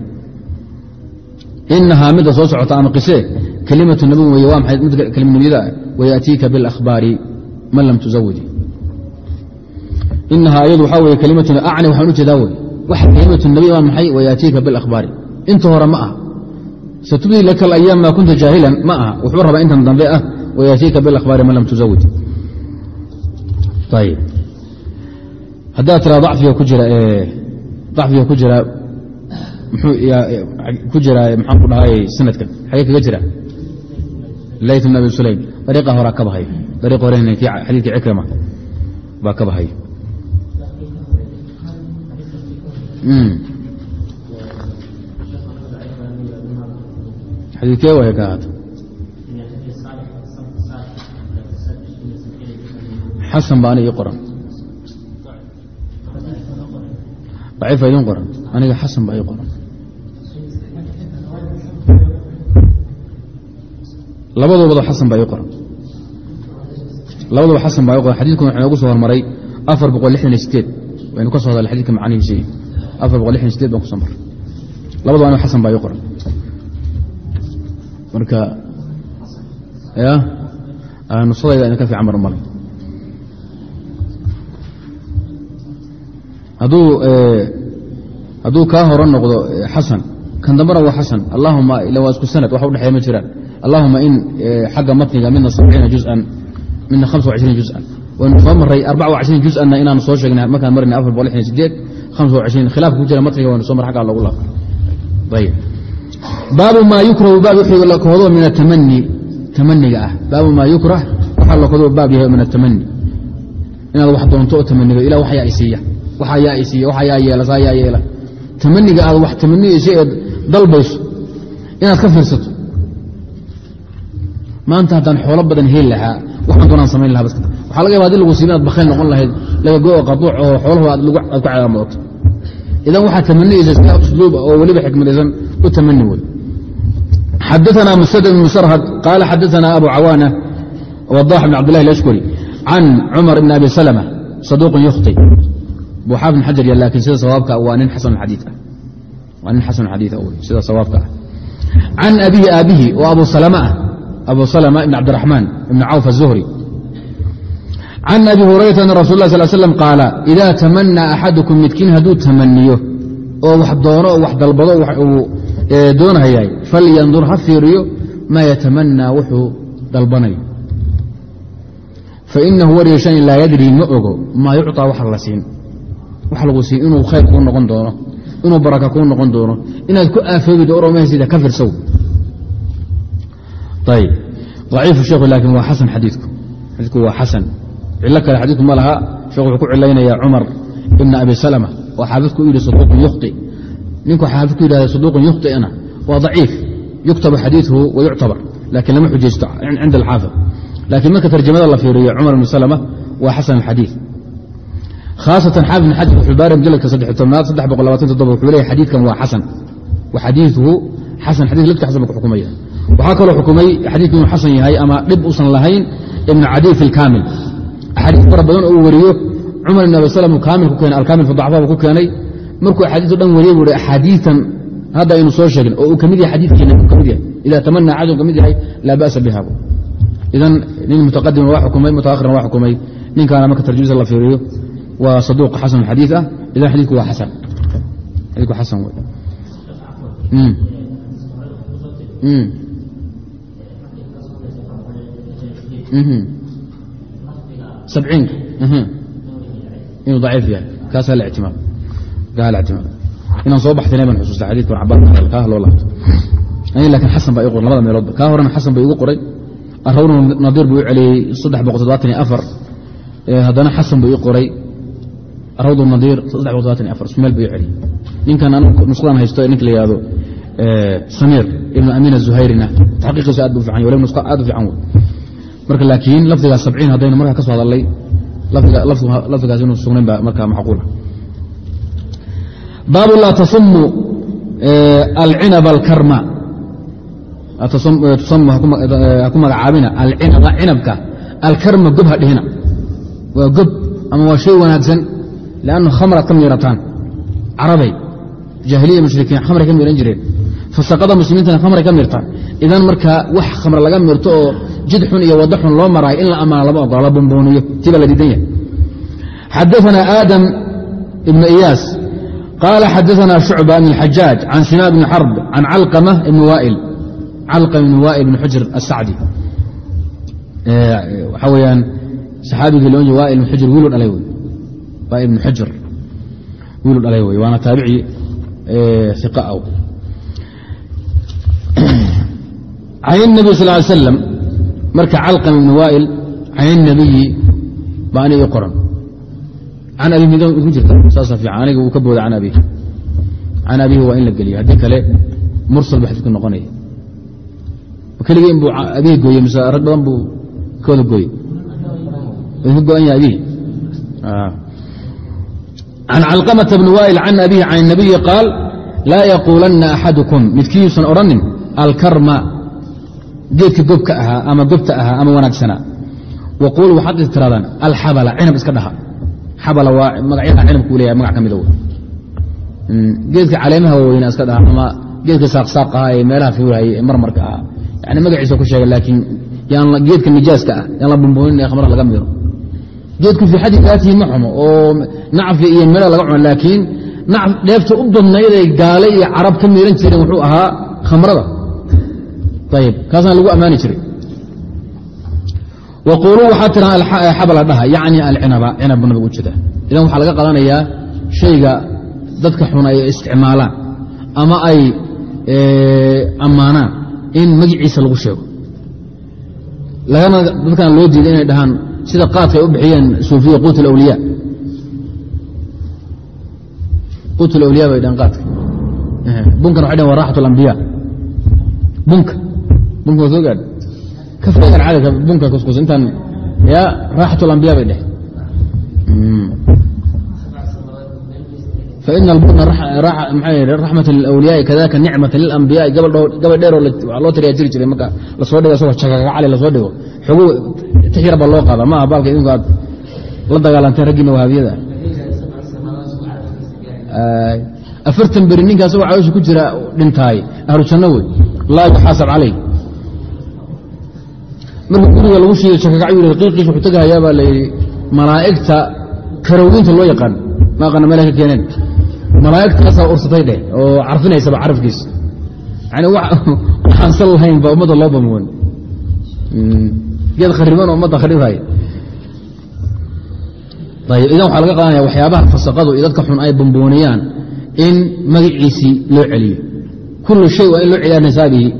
S1: Inahaa midda soo socota ama qisee kalimatu nabiyin wey waa maxay? Mid kelima nabiyada wayaatiika biاlakhbaari man lam tusawidi inahaa iyadu waxaa weye kalimatu acni waxaan u jeedaa wey wax kalimatu nabiy waa maxay wayaatiika biاlakhbaari inta hore ma aha satubdii laka alayaam maa kunta jaahilan ma aha wuxuu rabaa intan dambe ah wayaatiika biاlakhbaari man lam tusawid ayb haddaad tiraa dacfiga ku jira dacfiga ku jira ku jira maxaan ku dhahay sanadkan xagee kaga jira layt bn sulaym dariiqa horaa ka bahay dariiq hore xadiidkii cikrima baa ka bahay xadiidkee ahaata xasan baa aniga ii qoran idin qoran aniga xasan baa ii qoran labadoobada xasan baa ii qoran labaduba xasan baa waxa noogu soo hormaray afar boqol lixdan iyo sideed waynu ka soo hadalay xadidka macnihiisii afar boqol lixdan sideed baan kuso marray. Labadaba an xasan baa ii qoran marka ya ah, eh, hadduu kaa horo noqdo eh, xasan kan dambana waa xasan allahuma ila waa isku sanad wax udhexeeya ma jiraan. Allahuma in eh, xagga matniga midna sabciina juan midna hamsa wacishriin jusan waynu soo marray arbaca wacishriin jusanna inaanu soo sheegnay markaan marina afar boqol lixdan sideed khilaafka ku jira matniga waynu soo baabu maa yukrahu baab wixii la kohdo min atamani tamaniga ah baabu maa yukrah waxaa la kohdo baab yahay min atamani inaad wax doonto oo tamanido ilah wax isiiya waxa yaa isiiya waxa yaa yeela saa yeela tamaniga aad wax tamaniyeyso eed dalbayso inaad ka fiirsato maanta haddaan xoolo badan heli lahaa waxaan doonaan samayn lahaa waxaa laga yaba haddii lagu siiba inaad bakayl noqon lahayd laga go qabuuc oo xooluhu aad ku calaamadato idan waxaad tamaniyaysa si usluuba oo weliba xikmadaysan u tamani wey xadaana musdad bn musarhad qaala xadaana abu cawaana wadax bn cabd lah can cumar bn abi salma saduuqun yukhti. Buu xaafid xajar ya sida sawaabka ah, waa nin xasan xadii ah. ah, sida sawaabka ah. Can abihi aabihi oo abu salama ah. Abu salma ibn cabdiraxmaan ibn cawf aلzuhri can abi hurayrata ana rasul lah sal slam qaala ida tamanaa axadukum midkiin hadduu tamaniyo oo wax doono oo wax dalbado uu doonhayaay falyandur ha fiiriyo maa yatamanaa wuxuu dalbanayo fainahu waryashan laa yadri ma ogo maa yucطaa waxa la siin waxa lagu siin inuu khayr kuu noqon doono inuu baraka kuu noqon doono inaad ku aafoobi oromahasida ka firsow ayb aciifu sheekhu laakiin waa xasan xadiiku xadiiku waa xasan cilo kale xadiiku ma laha. Sheekh wuxuu ku cilaynaya cumar ibna abi salama. Oo xaafidku yidhi saduuqun yukhti. Ninku xaafidku yidhahda saduuqun yukhti'na waa daciif. Yuktabu xadiiuhu wa laakiin lama xujaysto cinda alxaafid. Laakiin marka tarjamada la fiiriyo cumar ibn salama waa xasan alxadiid haasatan xaafid ibn xajar xubaari mujaladka saddex tobnaad saddex boqol labaatan toddoba wuxuu leeyahy xadiidkan waa xasan. Wa xadiiuhu xasan xadiis lafti xasan ba ku xukumaya waxaa kaloo xukumay xadiidku inuu xasan yahay ama dhib usan lahayn ibnu cadiy fi lkaamil axaadiis fara badan oo uu wariyo cumar ibn abi slm kaamil ku keenay alkaamil fi dacfa ku keenay. Markuu axaadiiso dhan wariye bu axaadiian hadda aynu soo sheegin oo uu ka yahay xadiikeena uu ka yahay. Ida tamana axadun ka yahay laa ba'sa biha idan nin mutaqadimin waa xukumay mutaakhiran waa xukumay. Ninkaana marka tarjumisa la fiiriyo waa saduuq xasan xadiid ah. Idan xadiidku waa xasan. Xadiidku xasan wey sabciinka inuu daciif yahay kaasaa la ictimaad inaan soo baxtayna baan xusuusta xadidka cabaarkaa loo laabto laakiin xasan baa ii qoray labada meeloodba kaa horena xasan ba igu qoray arawnu nadiir buu u celiyey saddex boqol toddobaatan iyo afar haddana xasan buu ii qoray arawdu nadiir saddex boqol todobatan iyo afar isku meel buu ii celiyey ninkan nusqadan haysto ninka la yihahdo samiir ibnu amiin azuhayrina taxqiiqiisu aad bu fiican waliba nusqa aad u fiican wey marka laakiin lafdigaa sabciin haddaynu markaa ka soo hadalnay lafdigaas inuu sugnayn baa markaa macquula. Baabu laa tasumu alcinab alkarma. Ha ku magacaabina alcinaba cinabka. Alkarma gob ha dhihina. Waa gob ama waa shay wanaagsan lannu khamraad ka miirataan. Carabay jaahiliya mushrikiin khamray ka miiran jireen. Fasaqada muslimiintana khamray ka miirtaan. Idan markaa wax khamre laga miirto oo jid xun iyo wada xun loo maraayo in la ammaano lama ogola la bumbuuniyo tiba la diidan yahay xadaana aadam ibn iyaas qال xadثna شhucبة بن الxajاaج عan sinاn بن xرب عan calqmة بn wائل calqm بn wائل بn xujr الsacdi waxaa weyaan saxaabigii loo wائل بn xujr wiilu dhalay wey wائل بn xujr wiilu dhalay wey waana taabici ثiqa aw can النabiي sal ly slam marka calqam ibn waail can اnabiyi ba ani ii qoran. Can abi midan ku jirta saasa fiican. Aniga uu ka booda can abihi can abihi waa in la geliya haddii kale mursal ba xadiidku noqonaya. Keligii inbuu abihi gooye mise rag badan buu ka wada gooye ka go'an yaha abihi ah. can calqamata bni waail can abihi can اnabiyi qaal laa yaquulanna axadukum midkiiusan odhanin alkarma geedka gobka ahaa ama gobta ahaa ama wanaagsanaa waquulu waxaad is tiraadaan alxabala cinab iska dhaha. Xabala waa magacyada cinabku leeyahay magac ka mida w geedka caleemaha waaweyna iska dhaha ama geedka saaqsaaq ahaa ee meelaha fuulahayay ee marmarka ahaa. Yani magaciisa ku sheega laakiin geedka nijaaska ah yaan la bumbuunin ee khamra laga miro. Geedku fii xaddi daatihi ma xumo oo nacfi iyo midha laga cuno laakiin dheefta u badnayday gaale iyo carab ka miiran jireen wuxuu ahaa khamrada ayib kaasna lagu ammaani jiray waquuluu waxaa tiraa xabala dhaha yacni alcinaba cinab buu nabigu u jeeda idan waxaa laga qadanayaa shayga dadka xun ay isticmaalaan ama ay ammaanaan in magiciisa lagu sheego lagana dadkan loo diiday inay dhahaan sida qaadka ay u bixiyeen suufiya quut awliya quut awliya bay dhahaan qaadka bunkan waxay dhahen wa raaxat alambiya bunka bunka soo wahaabiyada afartan beri ninka asagoo caloosha ku jira dhintaay ahlu wey. Laa yuxaasab calay markii guriga lagu shiiday jakagac yii qiiqiis wuxuu tegahayaa baa layidhi malaa'igta karowdiinta loo yaqaan. Ma aqana meel ka keeneen. Malaa'igtaasaa ursatay dheh oo carfinaysaba carafkiisa. Yani waxaan sal lahayn baa ummadda loo bamwoon geed khariban ummadda kharibhaya ayb idan waxaa laga qaadanaya waxyaabaha fasaqadu iyo dadka xun ay bambooniyaan in magaciisii loo celiyo. Kullu shay waa in loo celiya nisaabihi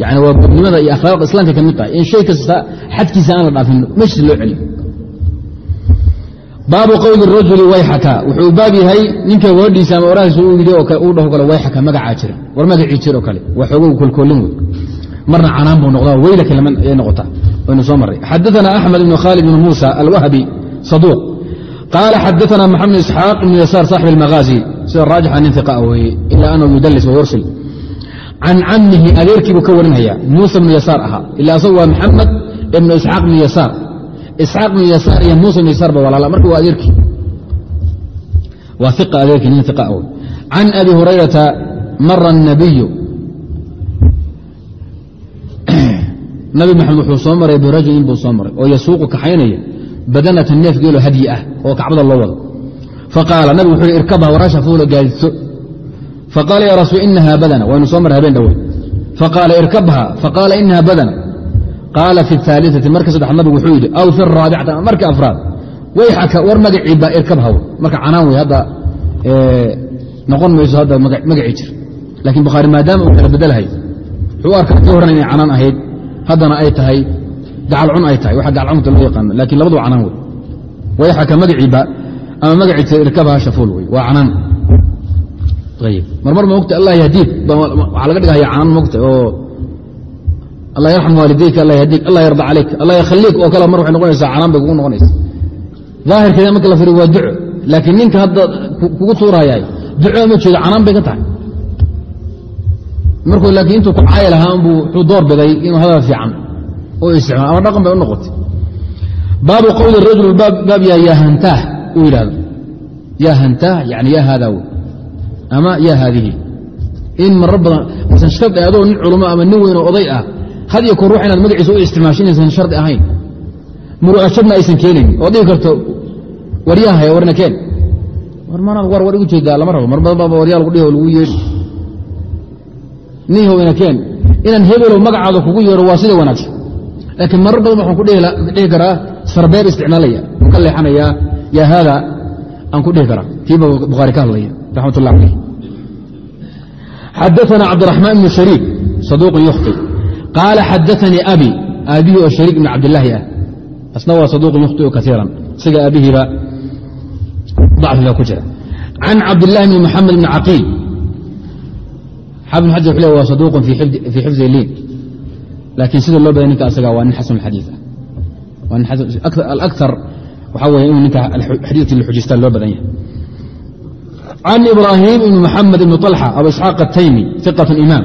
S1: yani waa gobnimada iyo akhlaaqda islaamka ka mid tahay in shay kasta xadkiisa aan la dhaafin meeshiisa loo celiyo baabu qowli rajuli wayxaka wuxuu baab yahay ninka gabadhiisa ama orahiisa uu yidhi uu dhaho kale wayxaka magacaa jira war magacii jir oo kale waa xoogow kolkoolin wey marna canaan buu noqdaa weylaka ayay noqotaa waynu soo marray xadaana axmed ibn khaalid ibn muusa alwahbi saduuq qaala xadaana maxamed isxaaq ibn yasaar saaxib almagaazi sida raajixa nin iqa weeye ila anahu yudalis wayursil can camihi adeerkii buu ka warinhayaa muusa ibnu yasaar ahaa ila asagu waa maxamed ibnu isxaaq ibnu yasaar isxaaq ibnu yasaar iyo muusa ibnu yasaar ba walaala marka waa adeerkii waa iqa adeerkii nin iqa wey can abi hurayrata mara الnabiyu nabi maxamed wuxuu soo maray birajulin buu soo maray oo yasuuqu kaxaynaya badanata neef geelo hadyi ah oo kacbada loo wado faqaala nabigu wuxuu irkabha warasha fuula gaadiso faqaala ya rasuul inaha badana waynu soo mar habeen dhawey faqaala irkabha faqaala inaha badana qaala fi aaliai marka saddex nabigu wuxuu yidhi aw fi raabicata marka afraad wayxaka war magaciiba irkabha marka canaan wey hadda noqon mayso hadda magacii jir laakiin bukhaari maadaama uu kala bedalhay wuxuu arkaa tii horena inay canaan ahayd haddana ay tahay gacalcun ay tahay waxa gacalcunta loo yaqaano lakiin labadaba canaan wey wayxaka magaciiba ama magacii irkabha shafuul wey waa canaan marmar mogta allah yahdiik waxaa laga dhigahaya canaan mogta oo allah yarxam waalidayka allah yahdiik allah yarda calayk allah yakhaliik oo kale mar waxay noqonaysaa canaan bay kugu noqonaysa daahirkeeda marka la firiyo waa duco laakiin ninka hadda kugu tuurayaay duco ma jeedo canaan bay ka tahay markuu laakiin intuu ku caayi lahaa buu wuxuu door biday inuu hadal fiican u isticmaal ama dhaqan bay u noqotay baabu qowli rajul baab yaa yaa hantaah uu yidhahdo yaa hantaah yani yaa haadaa wey ama yaa haadihi. In marar badan aysan shardi adoo nin culamo ama nin weyn oo oday ah had iyo koor ruux inaad magaciisa u isticmaasho inaysan shardi ahayn. Muru'ashadna aysan keenaynin oo dhigi karto waryahaya warna keen. War manaad war war igu lama rabo. Mar badan baaba waryaa lagu dhihi lagu yeedhi nihow ina keen. Inaan hebelow magacaada kugu yeedho waa sida wanaagsan. Laakiin marar badan waxaan ku dhihi karaa sarbeeb isticmaalaya ka leexanayaa yaa haada aan ku dhihi karaa. Tiiba bukhaari ka hadlaya raxmat ullah calayh xadaana cabdiraxmaan ibnu shariik saduuqun yukhti qaala xadaanii abi aabihii oo shariik ibn cabdilaahi ah asna waa saduuqun yukhtiu kaiiran isaga aabihiiba dacfiga ku jira can cabdillahi bni maxamed bni caqiil xaafid bn xajar wuxu le waa saduuqun fii xifdi liin laakiin sida loo baday ninka asaga waa nin xasan xadiid ah alakar waxaa weye inuu ninka xadiidkii la xujistaa loo badan yahay can ibraahim ibni maxamed ibni طalxa abu isxaaq ataymi iqat imaam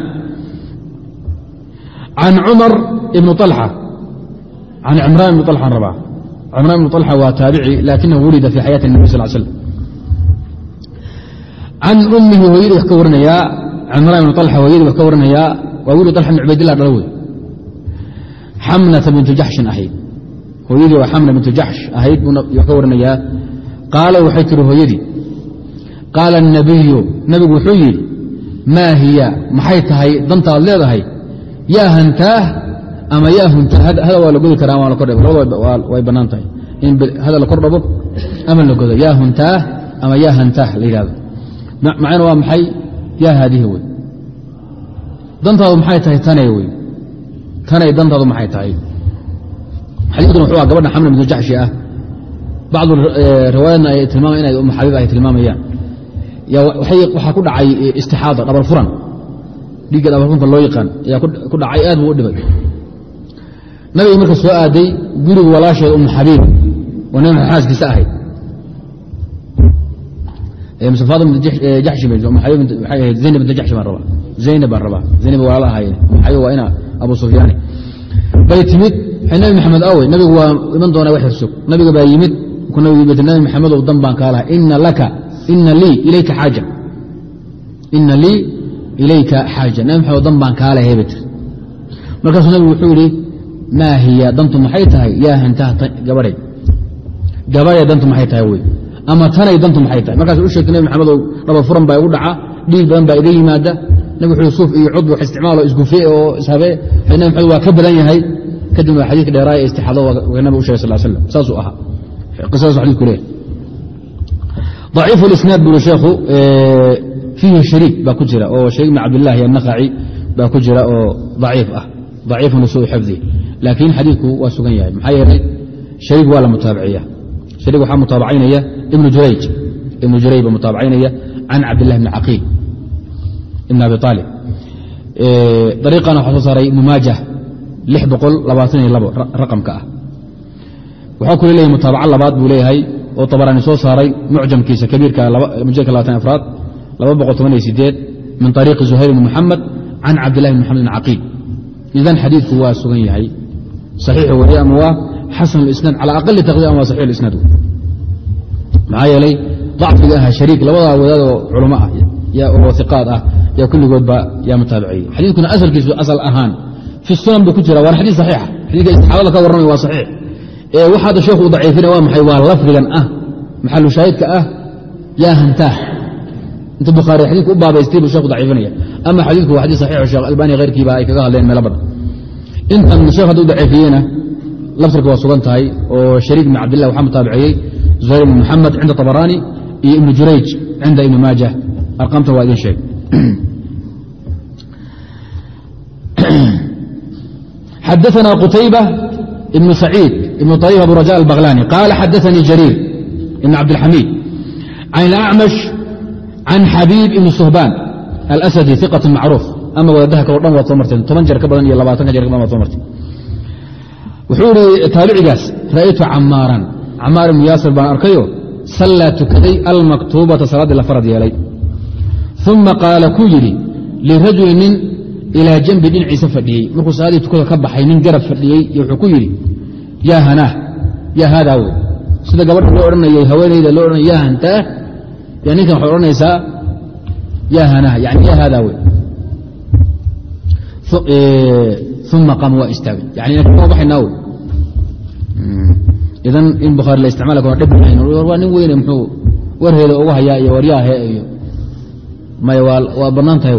S1: can cumar ibni طalxa can cimraan ibni طalxan rabaa cimraan ibni طalxa waa taabici laakinahu wulida fi xayaati الnabi sal slam can ummihi hooyadii wax ka warinayaa cimraan ibni طalxa hooyadii wax ka warinayaa waa wilu طalxa ibn cubaydillah dhala wey xamnata bintu jaxshin ahayd hooyadii oo xamna bintu jaxsh ahayd buu wax ka warinayaa qaala waxay tiri hooyadii qaala الnabiyu nabigu wuxuu yidhi maa hiya? Maxay tahay? Dantaad leedahay? Yaa hantaah ama yaa huntaah hada waa la godi karaa waa la kordhabo labada way bannaan tahay. In hada la kordhabo ama la godo. Yaa huntaah ama yaa hantaah la yidhahdo. Macna waa maxay? Yaa haadihi wey. Dantaadu maxay tahay? Tanay wey. Tanay dantaadu maxay tahay? Xadiikuna wuxuu ah gabadha xamna bnu jaxshi ah. Bacdu riwaayadna ay tilmaamayan inay umu xabiib ay tilmaamayaan waxaa ku dhacay istixaada dhabal furan. Dhiigga dhabal furanka loo yaqaan ayaa ku dhacay aad buu u dhibay. Nabiga marka soo aaday guriga walaasheed umu xabiib oo nabi xaaskiisa ahayd. Waxay ahayd zaynab baan rabaa ina lii ilayka xaaja nabi maxamed dan baan kaa lahay bay tiri markaasuu nabigu wuxuu yidhi maa hiya dantu maxay tahay? Yaa hantaha gabadhay gabadhay dantu maxay tahay wey? Ama tanay dantu maxay tahay? Markaas u sheegtay nabi maxamedow dhaba furan baa igu dhaca dhiig badan baa iga yimaada. Nabi wuxuu suuf iyo cud wax isticmaalo isgufe oo ishabe nabi maxamed waa ka badan yahay kadibna xadiidka dheeraaya istixaado nabig u shegay sal slam saasuu ahaa. Qisadaas xadidku leeyahy ضaciifu اlisnaad buri sheekhu fiihi shariik baa ku jira oo shariik bn cabdillahi annakhaci baa ku jira oo daciif ah daciifun lisuu xifdi laakiin xadiidku waa sugan yahay maxaa yeelay shariik waa la mutaabiciya shariik waxaa mutaabacaynaya ibnu jurayj ibnu jurayj baa mutaabacaynaya can cabdillahi bni caqiil ibn abi aalib dariiqana waxaa soo saaray ibnu maajah raqamka ah waxaa kule leeyahy mutaabaco labaad buu leeyahay oo tabarani soo saaray mucjamkiisa kabiirka mujlka afraad min ariiqi zuhayr bn muxamed can cabdilahi bn mxamed bn caqiil. Idan xadiidku waa sugan yahay. Saxiix weye ama waa xasan isnaad cala aqali taqdiir ama waa saxix isnaad maxaa yeelay dacfiga aha shariik labadaa wadaadoo culamo ah oo iqaad ah yaa kulligoodba yaa mutaabaceeyey xadiidkuna asalkiisu asal ahaan fi sunan buu ku jira waan xadiid saxiixa xadiidka saxaabada ka warramay waa saxiix waxaad sheekhu u daciifina waa maxay? Waa lafdigan ah maxalu shaahidka ah yaa hantaah inta bukhaari xadiidku u baabaystay buu sheekhu daciifinaya. Ama xadiidku waa xadiis saxiixo sheekh albani khayrkiiba ay kaga hadleen meelo badan. Intan sheekh hadduu daciifiyeyna laftirka waa sugan tahay oo shariik ibn cabdillah waxaa mutaabiceeyey zuhayr ibn muxamed cinda tabaraani iyo ibnu jurayj cinda ibni maajah. Arqamta waa idin sheeg. Xadaana qutaybة ibn saciid. بن طريف أبو رجاء البغلاني قال xadaثnii جرير بن cabدالحميد عن الأعمش عن xabيب بن صهبان الأسدي ثقة macروف ama wadaadaha kaleo dhan waad soo marteen toban jeer ka badan iyo labaatanka jeer ka badan waad soo marteen wuxuu ihi taabicigaas ra'aytu camaaran camaar ibnu yaasir baan arkayo sallaa tukaday almaktuubata salaaddii la farad yeelay uma qaala ku yidhi lirajuli nin ilaa janbi dhinaciisa fadhiyey markuu salaaddii tukada ka baxay nin garab fadhiyey wuxuu ku yidhi yaa hanaa yaa haadaa wey. Sida gabadha loo odhanayay haweenayda loo odhanay yaa hantaa ya ninkan waxaad odhanaysaa yaa hanaa yani yaa haadaa wey. Uma qaama waa istaagay. Yani kama baxaynaa wey. Hmm. Idan in bukhaari la isticmaala karo dhib lahayn waa nin weyne muxuu warheeda ugu hayaa iyo waryaahe iyo. Maya waa bannaan tahay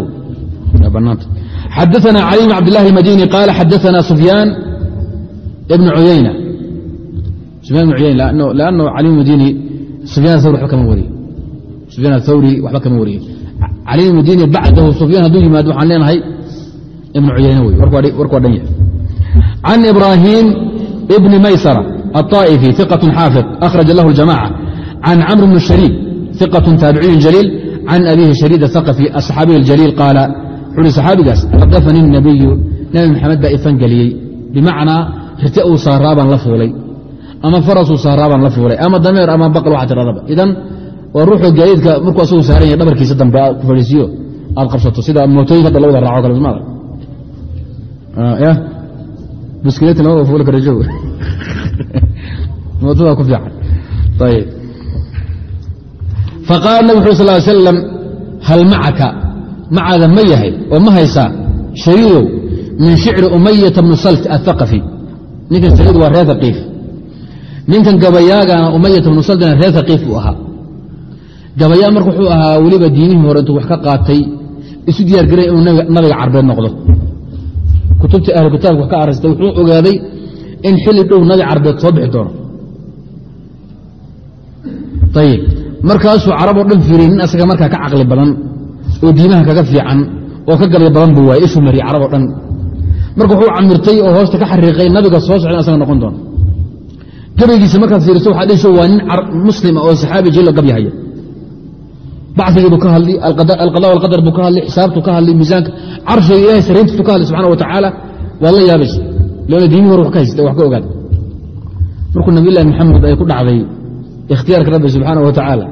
S1: waa bannaantahay xadaana cali bn cabd illahi madini qaala xadaana sufyaan ibn uyayna sufyan ibn uyayna lanno cali madini sufyan athawri waba kama wariyo sufyaan athawri waxba kama wariyo cali madini bacdahu sufyaan hadduu yimaado waxaan leenahay ibn uyayna wey warku waa dhan yahay can ibrahim ibni maysara الطائفي ثقة xاaفظ أخرج له الجماعة عن cمر بن شhريك ثقة تاaبعي جليل عن أبيه شhريد الثقفي الصحاaبي الجليل قاaل وxu hi صxaabigaas لdفني النبي نبي محamed baa ifan geliyey بمacnaa rite uu saaraabaan la fuulay ama farasuu saaraabaan la fuulay ama dameer ama baqل waxa tiradaba idan waa ruuxu gaadiidka markuu asagu saaran yahay dhabarkiisa dambe ku fadhiisiyo aad qabsato sida mootooyinka hadda lawada raaco kale smaada biskileti lama fuuli karo joog mootada ku fiican. Ayb faqaala nabig uri sal slam hal macaka macaada ma yahay oo ma haysaa? Shariidow min shicri umayata bnu salt athaqafi ninkan shariid waa reer haqiif ninkan gabayaagana umayata bnu saltna reer haqiif buu ahaa. Gabayaa marka wuxuu ahaa weliba diinihii hore intuu wax ka qaatay isu diyaargaray inuu nabiga carbeed noqdo. Kutubtii ahlu kitaabka wax ka aristay wuxuu ogaaday in xilli dhow nabi carbeed soo bixi doono. Ayib markaasuu caraboo dhan fiiriyey nin asaga markaa ka caqli badan oo diimaha kaga fiican oo ka gabya badan buu waayey ishuu mariyey carab oo dhan marka wuxuu camirtay oo hoosta ka xariiqay nabiga soo socda asaga noqon doona gabaygiisa markaad fiiriso waxaa dhiso waa nin muslima oo saxaabi jilo gabyahaya bacigii buu ka hadli alqada walqadar buu ka hadli xisaabtuu ka hadli miisaanka carshiga ilahay sarayntiisu ka hadli subxana wa tacaala la yaabaysa. Leona diimihii hor wax ka haysta wax ka ogaada. Markuu nabiylahi maxamed ay ku dhacday ikhtiyaarka rabbi subxaana wa tacaala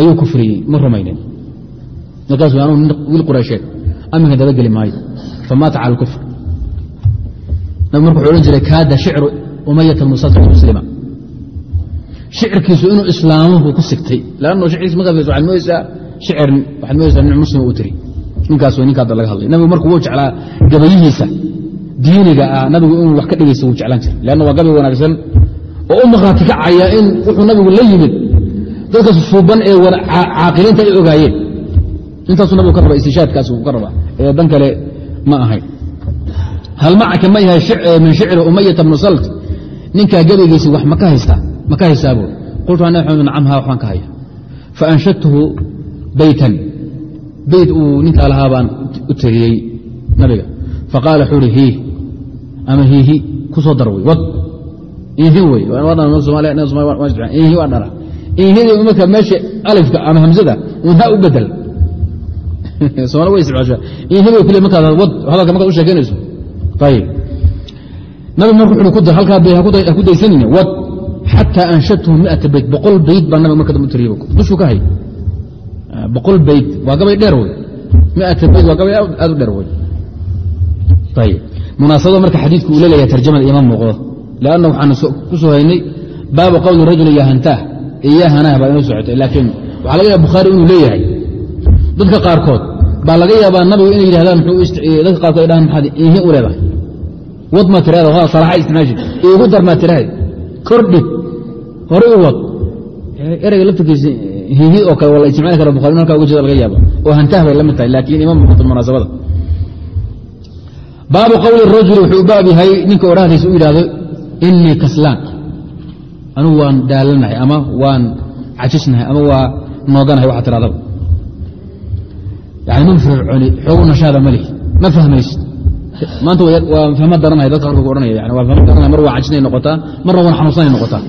S1: ayuu kufriyey ma rumaynen markaasu anuu wiil quraysheed aminkan dabageli maayo famaata cala alkufr nabig marku wuxu odhan jiray kaada shicru umayata musalsal muslima shicirkiisu inuu islaamo buu ku sigtay lanno shicirkiis markaad fiirso waxaad moodaysaa shicir waxaad moodaysaa nin muslima u tiri ninkaas way ninka hadda laga hadlay nabigu markuu wuu jeclaa gabayihiisa diiniga ah nabigu inuu wax ka dhegaysa wuu jeclaan jiray leanna waa gabay wanaagsan oo u maqraati kacaya in wuxuu nabigu la yimid dadka suuban ee caaqiliinta ay ogaayeen intaasuu nabigu ma ahayn hal macaka ma yahay min shicri umayata bnu salt ninkaa gabaygiisi wax ma ka haystaa ma ka haysaa buur qultu ana xamd nacam haa waxbaan ka haya faanshadtuhu beytan beyt uu ninkaa lahaa baan u tiriyey nabiga. Faqaala wuxuu uhi hiih ama hiihi ku soo dar wey wad. Iihi wey iihi waa dhara iihidii marka meesha alifka ama hamzada un ha u bedel soomali way isticmaashaa iihi bay kule markaad hadalka markaad u sheekeynayso ayib nabig dar halkaa ku daysanine wad xataa anshadtuhu miata beyt boqol beyt baa nabig marka dambe u tiriyey dushuu ka hay. Boqol beyt waa gabay dheer wey miata beyt waa gabay aad u dheer wey ayib munaasabada marka xadiidku uu leeyahay tarjamada ima muuqdo. Lanna waxaan ku haynay baabu qowli rajuli yahantaah iyahanah baa inoo socotay laakiin waxaa laga yaaba bukhaari inuu leeyahay. Dadka qaarkood baa laga yaabaa nabigu inay yidhahdaan dadka qaarkood ay dhahaan maxaad ihi u leedahay? Wad maa tirahda salaxa istimaashi iigu dar maa tirahda kordhi hore u wad. Ereyga laftirkiisa hihi oo kale waa la isticmaali kara bukhari halkaa uga jeeda laga yaaba oo hantaah bay la mid tahay laakiin ima muuqato munaasabada. Baabu qowli rajuli wuxuu baab yahay ninka odhahdiisa u yidhaahdo inii kaslaan anugu waan daalanahay ama waan cajisnahay ama waa nooganahay waxaa tiradaba yani ma firconi xoogu nashaada ma lihi ma fahmaysid maanta waa fahma daranahay dadka halka ku odhanaya yani waa fahma daranaya mar waa cajisnay noqotaa marna waan xanuunsanay noqotaa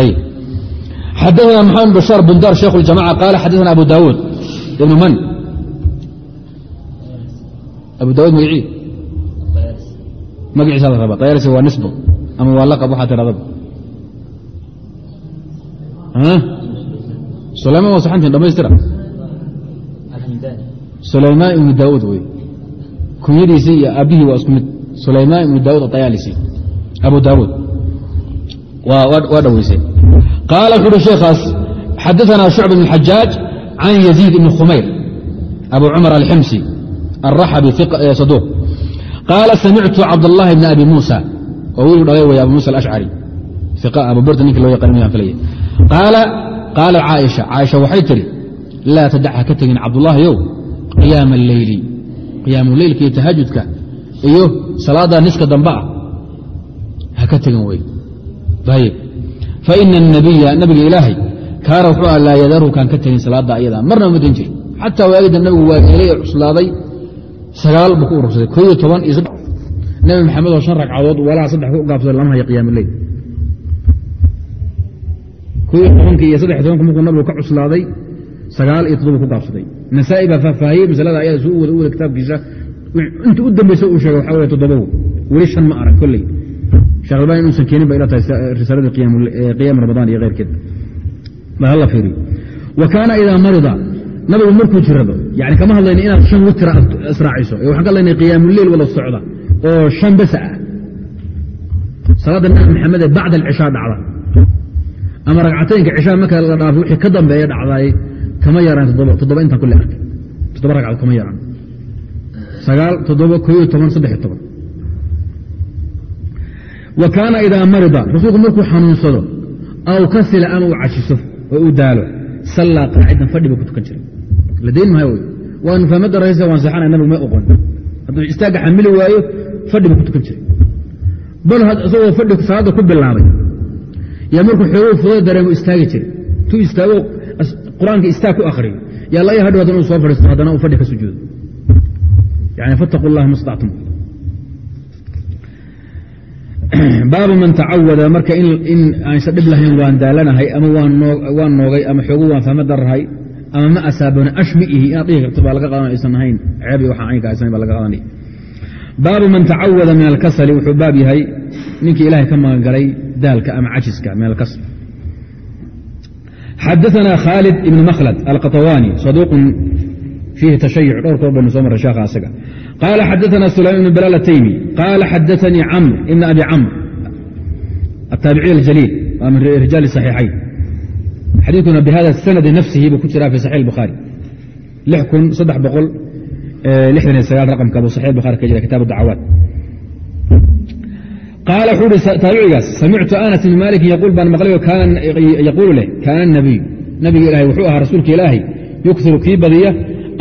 S1: ayib xadaثna maxamed bashaar bundar sheikh اljamaca qaala xadaثna abu daawuud ibnu man abu daawud magacii magaciisa la raba tayaalisi waa nisbo ama waa laqab waxaa tiradaba sulayman waa saxantiin dhamaystira sulaymaan ibnu daawuud wey. Kunyadiisii iyo aabbihii waa isku mid. Sulaymaan ibnu daawud atayaalisi abu daawuud waa dhoweysay qaala wuxu uhi sheekhaas xadaثana shucb bn xajaaj can yaziid ibni khumayr abu cumar alximsi alraxabi saduuq. Qaala samictu cabdاllahi bni abi muusa. Oo wiilgu dhalay way abu muusa alashcari abu burda ninki loo yaqaan mayaan filaya qaala caaisha. Caaisha waxay tidhi laa tadac ha ka tegin cabdullaahiyow qiyaama alleyli qiyaamu leylka iyo tahajudka iyo salaadda niska dambe ah. Ha ka tegin wey faina الnabiya nabiga ilaahay kaana wuxuu ah laa yadaru kaan ka tegin salaadda ayada marna ma dan jir xataa waagida nabigu waa eelay cuslaaday sagaal buu ku urursaday. Koo iyo toban iyo nabi maxamed oo shan ragcadood walaha saddex ku gaabsaday lama haya qiyaam leyl koo iyo tobanka iyo saddex tobanka markuu nabigu ka cuslaaday sagaal iyo toddoba ku gaabsaday. Nasaa'i baa faahfaahiyey masalada ayada suu wada u wada kitaabkiisa. Inta u dambeysa uu sheegay waxaa wey toddobaw weli shan ma arag kolley. Albani inuusan keenin ba ila tahay risaaladii qiyaam ramadaan iyo keyrkeed bal fiiriyo wa kaana idaa marida nabigu markuu jirado yani kama hadlayna inaad shan witira israaciso. Ee waxaan ka hadlaynay qiyaamuleyl wada socda oo shan besa ah. Salaadda nabi maxamed ee bacda alcishaa dhacda. Ama ragcataynka cishaa marka la dhaafo wixii ka dambeeya dhacdaay kama yaraan toddoba intaan kule arkay toddoba ragcadood kama yaraan. Sagaal toddoba koo iyo toban saddex toban. Wa kaana idaa marida rasuulku markuu xanuunsado aw kasila ama uu cashiso oo uu daalo sallaa qaacidan fadhi buu ku tukan jiray. La dayn maayo wey waan fahma daraysa waan seexanay nabigu ma oqon hadduu istaagga xamili waayo fadhi buu ku tukan jiray. Bal isagoo fadhi salaadda ku bilaabay yaa markuu xooguu fuda dareemo istaagi jiray. Tu istaago qur'aanka istaag ku akhriyo. Yaa la hadhow hadan uu soo fadhiisto haddana uu fadhi ka sujuudo yani fattaqu اllaha ma stactum baabu man tacawada marka in aansa dhib lahayn waan daalanahay ama waan noogay ama xoogu waan fahma darrahay ama ma asaabana ashmiihi inaad dhihi karto baa laga qadan aysan ahayn. Ceeb waxa caynka aysan baa laga qadanay baabu man tacawada min alkasali wuxuu baab yahay ninkii ilahay ka magangalay daalka ama cajiska min alkasl xadaثna khaalid ibn makhlad alqaطawani saduuq fiihi tashayuc dhowr koor baynu soo marray sheekha asaga qaala xadaثna sulaym ibn bilal ataymi qaala xadaثanii camr ibn abi camr الtaabiciي اljaliil waa min rijaal الصaxiixayn xadiikuna bihada sanadi nafsihi buu ku jiraa fi saxix الbukhaari lix kun saddex boqol lixdan iyo sagaal raqamka buu saxix bukhari ka jira kitaab dacawaat qaala wuxuu uhi taabicigaas samictu anas ibn malikin yaquul baan maqlay yaquulu leh kaana nabiy nabiga ilahay wuxuu ahaa rasuulka ilaahay yuksiru kii badiya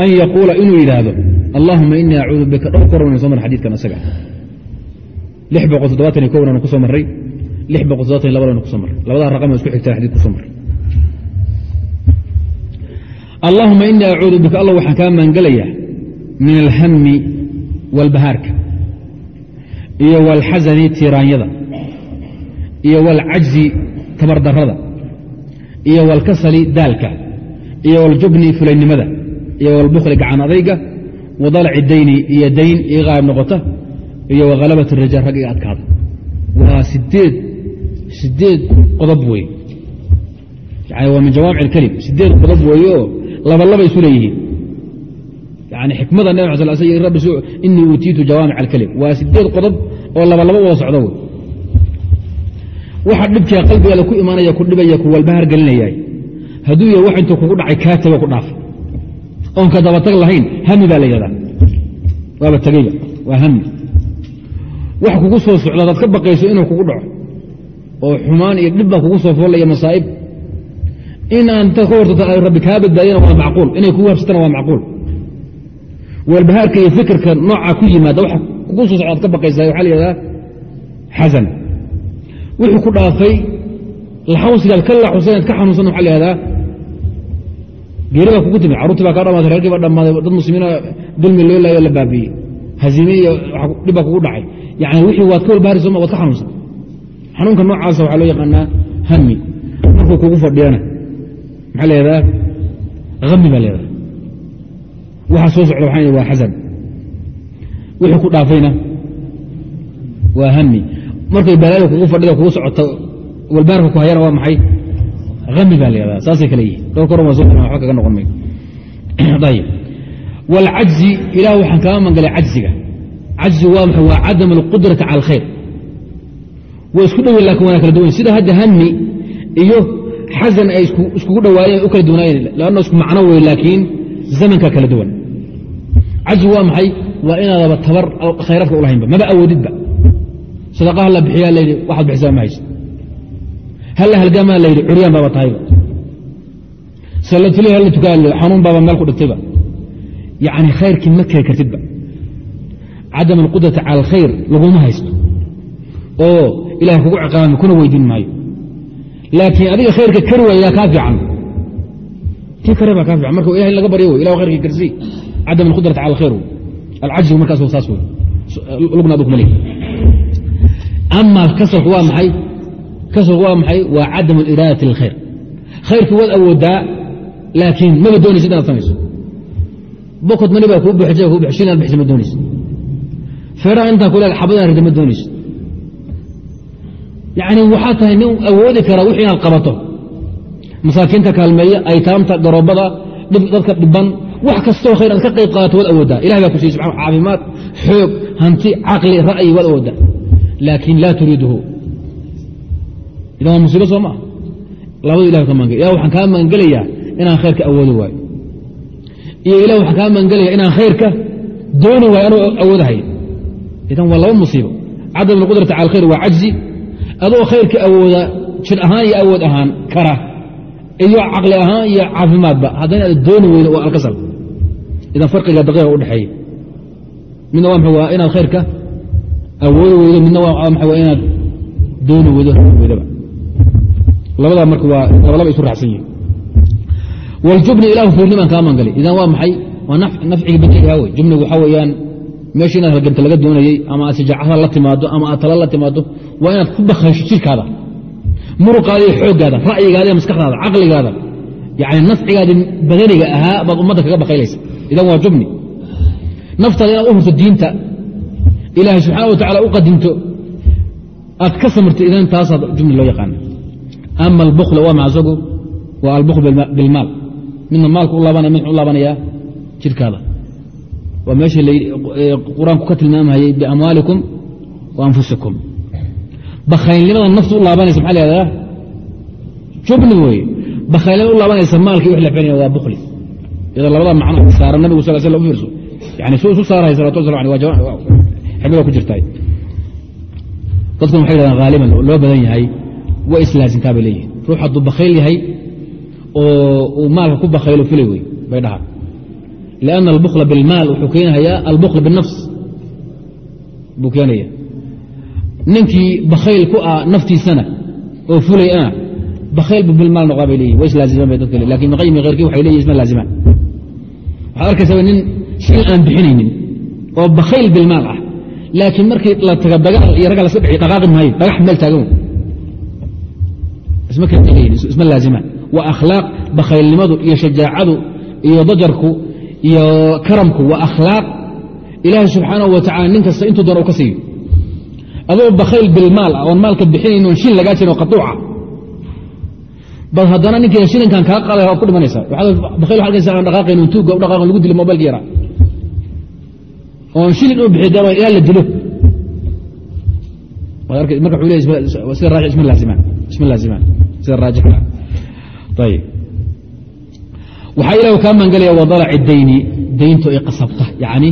S1: an yaquula inuu yidhaahdo allahuma inii acuudu bika dhowr kor waynu soo marray xadidkan isaga ku soo marray labadana kuso marray labadaa raqam isku xigtaa xadid ku soo marray allahuma inii acuudu bika allah waxaan kaa maangelayaa min alhami walbahaarka iyo walxasani tiiraanyada iyo walcajzi tabardarrada iyo walkasali daalka iyo waljubni fulaynimada iyo walbukli gacan adayga wadalci dayni iyo dayn ii qaab noqota iyo wakhalabat rajaal rag iga adkaada. Waa sideed qodob wey waa min jawaamic اlkelim sideed qodob weeye oo labalaba isu leeyihiin. Yani xikmada nab sal inii uutiitu jawaamic alkelim waa sideed qodob oo labalaba wada socdo wey waxa dhibkia qalbigaada ku imaanaya ku dhibaya ku walbahar gelinayay hadduu yahay wax intuu kugu dhacay kaa ku dhaafa oon ka dabatag lahayn hami baa la yihahdaa waaba tegeyba waa hami wax kugu soo socda adaad ka baqayso inuu kugu dhaco. Oo xumaan iyo dhib baa kugu soo foolaya masaa'ib. In aan intaad ka hortata ay rabbi kaa badbaadiyana waa macquul. Inay kugu habsatana waa macquul. Walbahaarka iyo fikirka noocaa ku yimaada socda ad ka baqaysa waxaa la yihahdaa xasan. Wuxuu ku dhaafay laxawsigaad ka laxusan ad ka xanuunsan waxa la yihahdaa geeri baa kugu timi carruurtii baa kaa dhamaatay reerkii baa dhammaaday dad muslimiina dulmi loo laayo la baabiiyey. Hazime iyo dhib baa kugu dhacay. Yani wixii waad ka walbahari soma waad ka xanuunsan. Xanuunka noocaasa waxaa loo yaqaanaa hami markuu kugu fadhiyana maxaa la yihahdaa hami baa la yihahdaa waxa soo socda waxaa waa xasan wixii ku dhaafayna. Waa hami markay balaada kugu fadhida kugu socoto walbaarka ku hayana waa maxay? Ami baa la yahdaa saasay kale yihiin dhowr kor waa soo waba kaga noqon may ayb wاlcajzi ilah waxaan kaga mangalay cajziga. Cajzigu waa maxay? Waa cadam اlqudrati cala alkhayr. Waa isku dhowen laakiin waana kala duwan. Sida hadda hami iyo xasan ay iskugu dhowaayeen u kala duwanaayeen lanno isku macno wey laakiin zamanka kala duwan. Cajzigu waa maxay waa inaadaba tabar khayraadka ulahaynba maba awoodidba sadaqaha la bixiyaa layidhi waxaad bixisaa ma haysa halla halgamaa la yidhi curyaan baaba tahayba sallatuli halla tukaa xanuun baaba meel ku dhigtayba yacni khayrkii ma keri kartidba cadam alqudrati cala alkhayr laguma haysto. Oo ilahay kugu ciqaami kuna weydiin maayo. Laakiin adiga khayrka kari waayaa kaa fiican. Kii kare baa kaa fiican. Marka ilahay laga baryo wey ilah khayrkii karsii. Cadam alqudrati cala alkhayr wey alcajzigu markaas saas wey lugna adug ma lehi ama kasalku waa maxay kasalku waa maxay waa cadam iraadati اlkhayr khayrkii waad awoodaa laakiin maba doonaysa inaad samayso bokod mani baa kuu buxisa kuu buxshin inaad bixisa ma doonaysa feeraha intaa kule xabadaan rida ma doonaysa yacni waxaa tahay nin awoodi kara wix inaad qabato masaakiinta kaalmeeya aytaamta garoobada dadka dhiban wax kastoo khayr ka qayb qaadato waad awoodaa ilahay baa ku siiyey subaa caafimaad xoog hanti caqli ra'yi waad awoodaa laakiin laa turiiduhu. Idan waa musiibo soo maa labadu ilah ka maangel ilah waxaan kaa maangelayaa inaan khayrka awoodi waayo. Iyo ilah waxaan kaa maangelaya inaan khayrka dooni waayo anuu awoodahay idan waa laba musiibo. Cadam alqudrati cala alkhayr waa cajzi. Adoo khayrka awooda jir ahaan iyo awood ahaan kara. Iyo caqli ahaan iyo caafimaadba. Haddana aad dooni weydo waa alkasal idan farqiga daqiiqa udhexeeya midna waa maa waa inaad khayrka awoodi weydo midna waa maa waa inaad dooni weydo weydaba labadaa marka waa labalaba isu raacsan yihiin waljubni ilahu fuurnimaan kaa mangalay idan waa maxay waa nafciga bidciga wey jubnigu waxaa weeyaan meesha inaad halganta laga doonayey ama aad sijaacada la timaado ama aad tala la timaado waa inaad ku bakaysho jirkaada muruqaada iyo xooggaada ra'yigaada iyo maskaxdaada caqligaada yani nafcigaadii badaniga ahaa baad ummadda kaga bakaylaysa idan waa jubni naftaada inaad u hurto diinta ilaahay subxaana wa tacala u qadimto aad ka samirto idan taasaa jubni loo yaqaana ama albukl waa macasagu waa albukl bilmaal midna maalku u laabanaya mid u laabanaya jirkaada waa meesha qur'aanku ka tilmaamhayey biamwaalikum wa anfusikum bakhaylnimada naftu u laabanaysa maxaa lahahdaa jubni weeye bakhaylnimada u laabanaysa maalkii wax la ficnaya waa bukli iyadoo labada macno saaran nabigu sal slam u fiirso yani suu isu saarahay salawatu waa ximada ku jirtaay. Dadkan waxay yidhahdaan haaliban loo badan yahay way islaasintaa bay leeyihiin ruux hadduu bakhayl yahay oo uu maalka ku bakhaylo fulay wey bay dhahaan lianna albukla bilmaal wuxuu keenahayaa albukla binafs buu keenaya ninkii bakhayl ku ah naftiisana oo fulay ana bakhayl bu bilmaal noqdaa bay leeyihiin way islaazimaan bay dadka laakiin ibn qayim waxay leeyihiin isma laazimaan waxaad arkaysaa nin shil aan bixinaynin oo bakhayl bilmaal ah laakiin markii la taga dagaal iyo ragga laska bixiy dhaqaaqi maayo dhagax meel taagan. Isma kaleeyihin isma waa akhlaaq bakhaylnimadu iyo shajaacadu iyo dajarku iyo karamku waa akhlaaq ilaahay subxaanahu wa tacala nin kasta intuu doona u ka siiyo. Adoo bakhayl bilmaal ah oon maalka bixinayn oon shil lagaa jirin oo qaduuca bal haddana ninkii shilinkan kaa qaaday waad ku dhimanaysaa bakhayl waxad arkaysa aan dhaqaaqayn tuugga u dhaqaaqan lagu dilo mobaylka yaraa oon shilin u bixiy dama ilaa la dilo. Marka wuxuu leey sida raajix isma laazimaan isma laazimaan sida raajixa ayib waxaa ilahu kaa maangelaya wadalaci dayni dayntu ay qasabta yani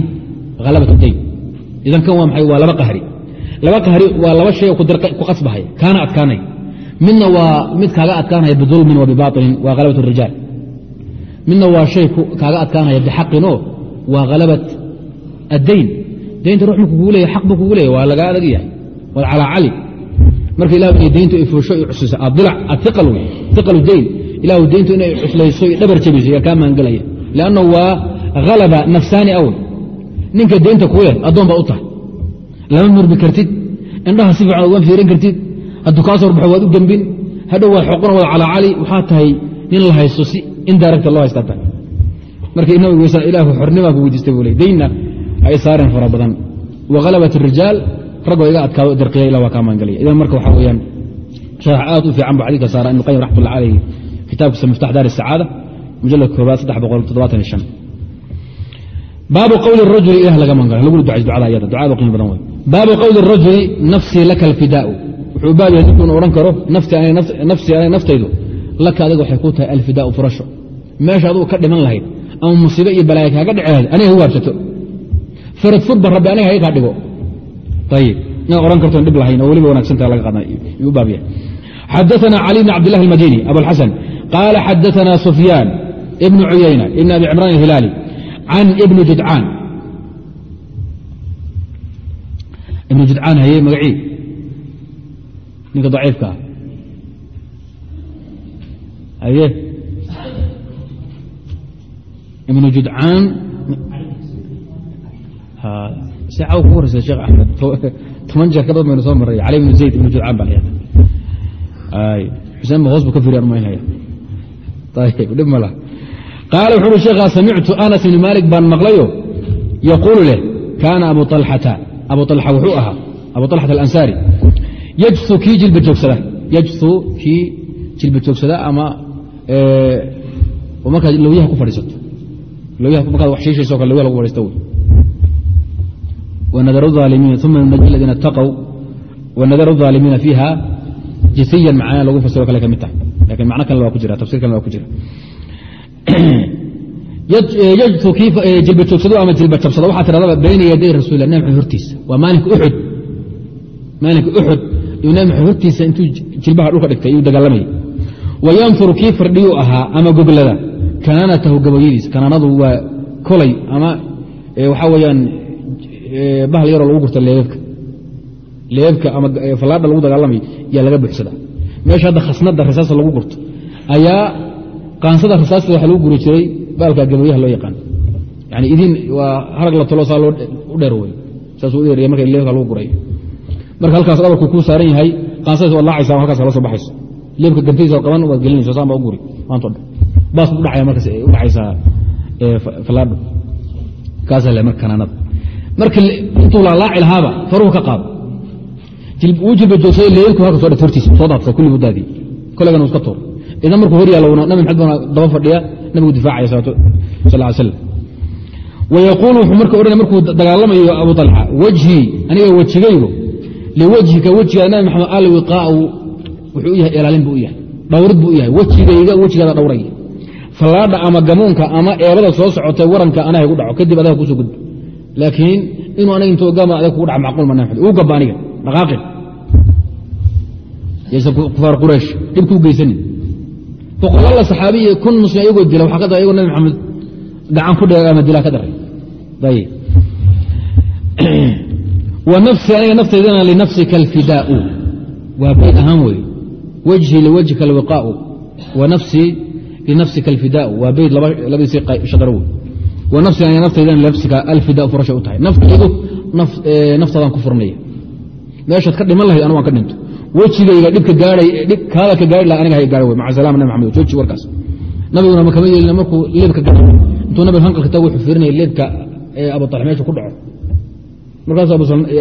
S1: halabat dayn. Idan kan waa maxay? Waa laba qahri. Laba qahri waa laba shay ku qasbahaya. Kaana adkaanay midna waa mid kaaga adkaanaya bidulmin wa bibailin waa halabat rijaal. Midna waa shay kaaga adkaanaya bixaqin oo waa halabat addayn. Daynta ruux marku kugu leeya aq buu kugu leeya waa lagaa adag yahay. Calaa cali. Marka ilah inay dayntu ay fuusho i cususa adilac aiqal wey iqalu dayn ilahu dayntu inay cuslayso dhabar jabiso yaa kaa maangelaya lanna waa halaba nafsaani awl ninka daynta kuu addoon baad u tahay. Lama murmi kartid. Indhaha si fiican ugan fiirin kartid hadduu kaa soo baxo waad u gembin hadhow waad xoqona waad calaa cali waxaa tahay nin la haysto si indaaragta loo haystaa tahay marka nabigu ilaahu xornimaa ku weydiistay buu le daynna ay saareen fara badan. Wa halabat arijaal iga adkaado darqiya ila waa kaa maangelaya idan marka waxaa weyaan sharax aad u fiican bu xadiidka saara. Ibnu qayim raxmatullah calayh kitaabkiisa miftax daar sacaada mujalad koobaad saddex boqol toddobaatan iyo baabu qowli rajuli ilah laga mangala lagu ducays ducada ayada ducada qiimo badan wey baabu qowli rajuli nafsii laka alfidaau wuxuu baab yahay ninkuu odhan karo nafsii aniga naftaydu laka adiga waxay ku tahay alfidaau furasho meesha adugu ka dhiman lahayd ama musiibe iyo balaaya kaaga dhici lahayd aniga hu waabsato farad furba rabbi aniga haga kaa dhigo ayib inaad ohan kartoon dhib lahayn oo weliba wanaagsantaa laga qaada yuu baab yahay xadaثna cali bn cabd lah اlmadini abuاlxasan qaala xadaثna sufyaan ibn cuyayna ibn abi cimraan الhilaali can ibni judcaan ibnu judcaan haye magacii ninka daciifka ah. Haye ibnu judcaan si caw ku waraysa sheekh axmed toban jeer ka badan soo maray cali ibnu zayd ibnu judcaan baa xuseen ba hoos bu ka firiyan maynaya ayb dhib ma qaala wuxu uhi sheekhaa samictu anas ibni maalik baan maqlayo. Yaquulu leh kaana abu alxata abu alxa wuxuu ahaa abu alxata alansaari yajsu kii jilba joogsada yajsu kii jilba joogsada ama markaad lowyaha ku fadhiisato lowyaha markaad wax shiishayso kale lowyaha lagu fadhiisto wey wnadr الظaalimiina uma naji ladiina اtaqw wanadar الظaalimiina fiiha jisiyan macnaa lagu fasiro kale ka mid tahay lakin macno kale waa ku jira tafsir kale waa ku jira yajtu kii jilba joogsado ama jilba jabsado waxaa tiradaba bayna yaday rasuul nabi maxamed hortiisa waa maalinka uxud maxamed hortiisa intuu jilbaha dhulka dhigtay iyuu dagaalamayay wayanfuru kii fardhiyuu ahaa ama goglada kanaanatahu gabayadiisa kanaanadu waa kolay ama waxaa weyaan bahal yaroo lagu gurta leebabka. Leebabka ama fallaadha lagu dagaalamay yaa laga buuxsada meesha hadda khasnada rasaasa lagu gurto ayaa qaansada rasaasta waxa lagu guri jiray baalka gabayaha loo yaqaan. Yani idin waa harag la talo saa loo u dheer wey saasuu u dheeriya marka leebka lagu guray marka halkaas dhabarku kuu saaran yahay qaansadaas waad laacaysa halkaas kala soo baxayso. Leebka gantiisa qaban waad gelinaysa saan baa u guri. Maanto dhan baas bu dhacaya markaas u dhacaysaa fallaadho kaasaa le marka kanaanada marka intuu laalaaci lahaaba faruhu ka qaado. Wuu jilba joogsaday leelku halka soo dhat hortiisa soo daadsa kulli buu daadiyey. Kollegana uu iska tuur idan markuu hor yaalla nabi maxamed bana daba fadhiya nabigu difaacaya salatu sal ly slam wayaquulu wuxuu marka odhanaya markuu dagaalamayo abu alxa wejhii aniga wejigaygu liwejhika wejigaada nabi maxamed alwiqaau wuxuu u yahay ilaalin buu u yahay dhawrid buu u yahay wejigayga wejigaada dhawray fallaadha ama gamuunka ama eebada soo socotay waranka anaha igu dhaco kadib adaga ku soo gudbo laakiin inuu aniga intuu gama adag kugu dhaca macquul ma uu gaba aniga dhaqaaqin yaysan kufaar quraysh dhib kuu geysanin boqolalla saxaabiya kun muslim iyagoo dila waxaa ka daray iyagoo nabi maxamed gacan ku dhega ama dilaa ka daray ayib wa nafsi aniga naftaydana linafsika alfidaau waa bayd ahaan wey wejhi liwajhika alwiqaau wa nafsii linafsika alfidaau waa bayd labadiisii shadar wey wa nafsi aniga naftaydana linafsika alfidaau furashay u tahay. Naftaydu naftaadaan ku furnaya meeshaad ka dhiman lahayd anu waan ka dhinto. Wejigayga dhibka gaadhay kaada ka gaari laha aniga hay gaara wey maca salama nabi maxamed jooji warkaas. Nabiguna ma kama yeelina markuu leebka gaadho intuu nabiga hanqalka tago wuxuu fiirinaya leebka abu talx meesha ku dhaco markaasu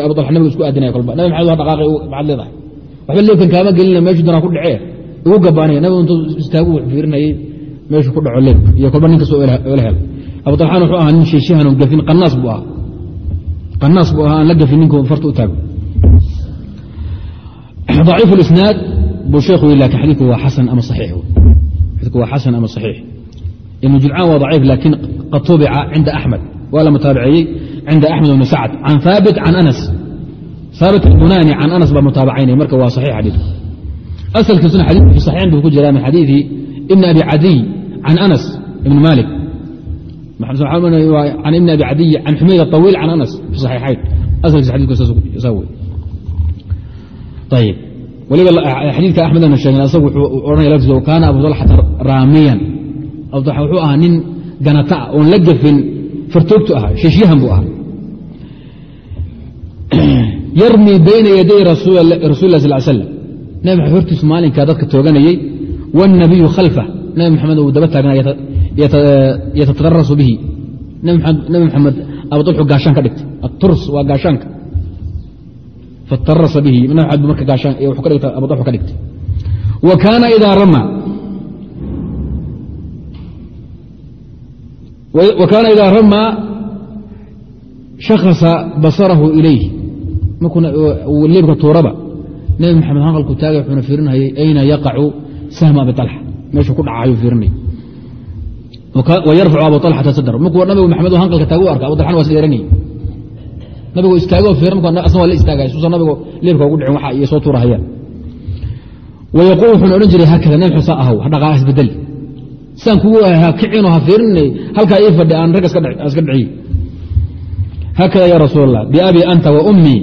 S1: abu talx nabiga isku aadinaya kolba nabi maxamed waa dhaqaaqay maxaad leedahay waxba leebkan kaama gelina meeshu danaa ku dhacee igu gabaanaya nabigu intuu istaagu wuxuu fiirinayay meeshu ku dhaco leebka iyo kolba nin kastoo oola helo abu talxaan wuxuu ahaa nin shiishihan on gafin qanaas buu ahaa qanaas buu ahaa aan la gafin ninku farta u taago ضaciif اisnaad buu sheekhu lakin xadiiku waa xasan ama صaxiix xadiiku waa xasan ama صaxiix ibnu jilcaan waa ضaciif lakin qad tubica cinda axmed waa la mutaabaceeyey cinda axmed bn sacd can aabit can anas aabit bunaani can anas baa mutaabacaynay marka waa saxiix xadiiku asalkiisuna xadiku fi saxiixin buu ku jiraa min xadiidi ibni abi cadiy can anas ibni maalik can ibni abi cadiy can xumayd aطawiil can anas fi saxiixayn asalkiisa xadiiku w ayb waliba xadiidka axmed ana sheegin asag wuxuu odhanaya laftiisa kaana abu talxata raamiyan abu talxa wuxuu ahaa nin ganata ah oon la gefin fartoogtu ahaa sheeshyahan buu ahaa yarmii bayna yaday rasuul lah sal slam nabi maxamed hortiisu maalinkaa dadka tooganayey wاnabiyu khalfa. Nabi maxamed uu daba taagnaa yatatadarasu bihi. Nabi maxamed abu talxu gaashaan ka dhigtay. Aturs waa gaashaanka. Fatarasa bihi. Marka abu ka dhigtay. Wa kaana idaa rama. Idaa ramaa shakhasa basarahu ilayh markuu leebka tuuraba nebi maxamed hanqalku taagay wuxuuna fiirinayay ayna yaqacu sahma abi alxa meeshuu ku dhacayuu fiirinay wa yarfacu abu alxata sadr markuu nabigu maxamed hanqalka taagu arka abu alxan waa is dheeranayay nabigu istaago fiiran asna waa la istaagay suusan nabigu leebka ugu dhicin waxa iyo soo tuurahayaan. Wayaquul wuxuuna odhan jiray haakada nabi xuse ahaw ha dhaqaa saan kugu ha kicino ha fiirinay halkaa ii fadhi aan rag iska dhiciy haakada ya rasuul allah biabi anta ummii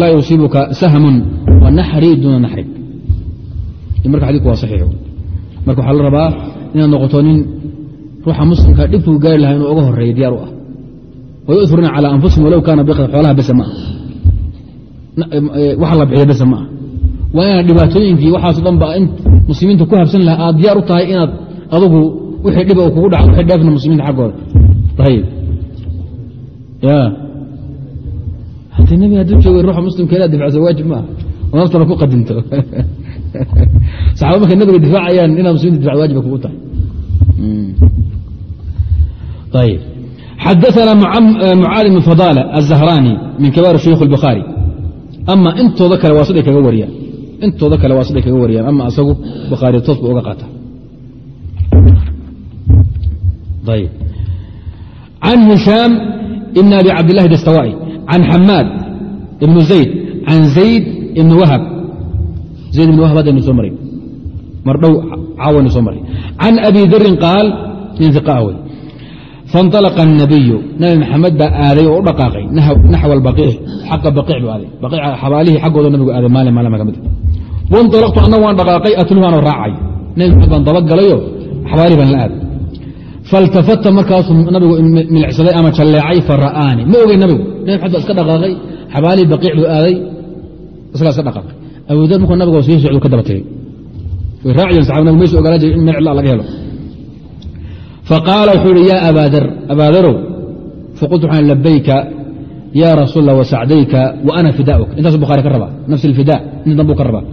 S1: laa yusiibuka sahmun wa naxrii duuna naxrig marka xadidku waa saxiix marka waxaa la rabaa inaad noqoto nin ruuxa muslimka dhibkuu gaari lahaa inuu uga horreeya diyaar u ah wayuiruna calى anfusihim walow kaana xoolaha bese ma ah waxa la bixiya bese ma ah waa dhibaatooyinkii waxaaso dhan ba muslimiinta ku habsan laha aad diyaar u tahay inaad adugu wixii dhiba kugu dhaco wixii dheefna muslimiinta xaggooda hata nebi hadduu jooga ruuxa muslimka inaad difacso waajib maaha oo naftana ku qadinto saxaaba markay nabiga difaacayaan inaad muslimiinta difacdo waajib bay kugu tahay ayib xadaثna mucaali bn fadاlة الزahrani min kibaar shuyukh الbukhaarي ama intooda kale waa siday kaga wariyaan intooda kale waa siday kaga wariyaan ama asagu bukhaari toos bu uga qaata can hishaam ibn abi cabdillahi dastawai can xamaad ibn zayd can zayd ibn wahab zayd ibn wahab haddaynu soo maray mar dhow caawaynu soo maray can abi darin qaal nin iqa wey faاnطalqa الnabiyu nabi maxamed baa aaday oo u dhaqaaqay naxw اbaqiic xaqa baqiic buu aaday xabaalihii xaggooda nabigu aaday maalin maalin ka mid waاnطalaqtu anna waan dhaqaaqay atluhu anoo raacay nabi maxamed baan dabagalayo xabaali baan la aad faltafata markaasuu nabigu milicsaday ama jalleecay fara'aani ma ogey nabigu nabi maxamed baa iska dhaqaaqay xabaalii baqiic buu aaday isagaa iska dhaqaaqay abudar markuu nabiga sii socdu ka daba tegey way raaciyeen saxaba nabigu meesha ogolaan jiray in meel cidla laga helo faqaala wuxuu ihi yaa abaadar abaadarow faqultu waxaan labayka yaa rasuul wasacdayka wa ana fidaa'uk intaasu bukhaari ka rabaa nafs alfidaa inta danbuu ka rabaa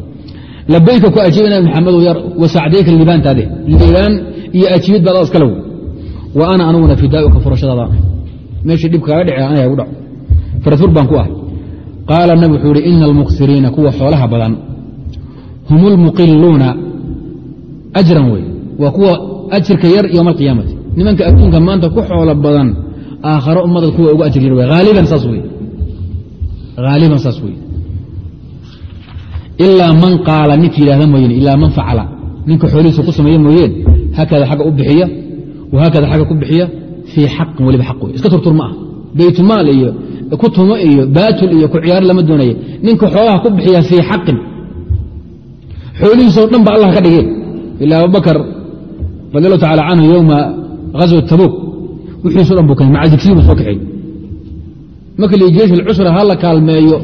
S1: labayka ku ajiiba nabi maxamedow wasacdayka liibaantaade liibaan iyo ajiibid baad iska low wa ana anuguna fidaa'uka furashadaadaan meeshii dhib kaaga dhici aniga gu dhaco. Farafur baan ku ah. Qaala nabi wuxuu ihi ina almuksiriina kuwa xoolaha badan hum lmuqiluuna ajran wey waa kuwa ajirka yar yowma alqiyaamati nimanka adduunka maanta ku xoolo badan aakharo ummada kuwa ugu ajir yar wey haaliban saas wey haaliban saas wey ilaa man qaala ninka yidhahda mooyeen ilaa man facala. Ninka xoolihiisa ku sameeya mooyeen haakada xagga u bixiya wahaakada xagga ku bixiya fii xaqin weliba xaq wey iska turtur ma ah baytumaal iyo ku tumo iyo baatul iyo ku ciyaar lama doonaya ninka xoolaha ku bixiya fii xaqin xoolihiisoo dhan ba allah ka dhigeen ila abubakar radi allahu tacala canhu yowma ghaswat tabuuk wixiiso dhan buu keenay macajigsiyi buu soo kaxeey marka li jeish alcusra ha la kaalmeeyo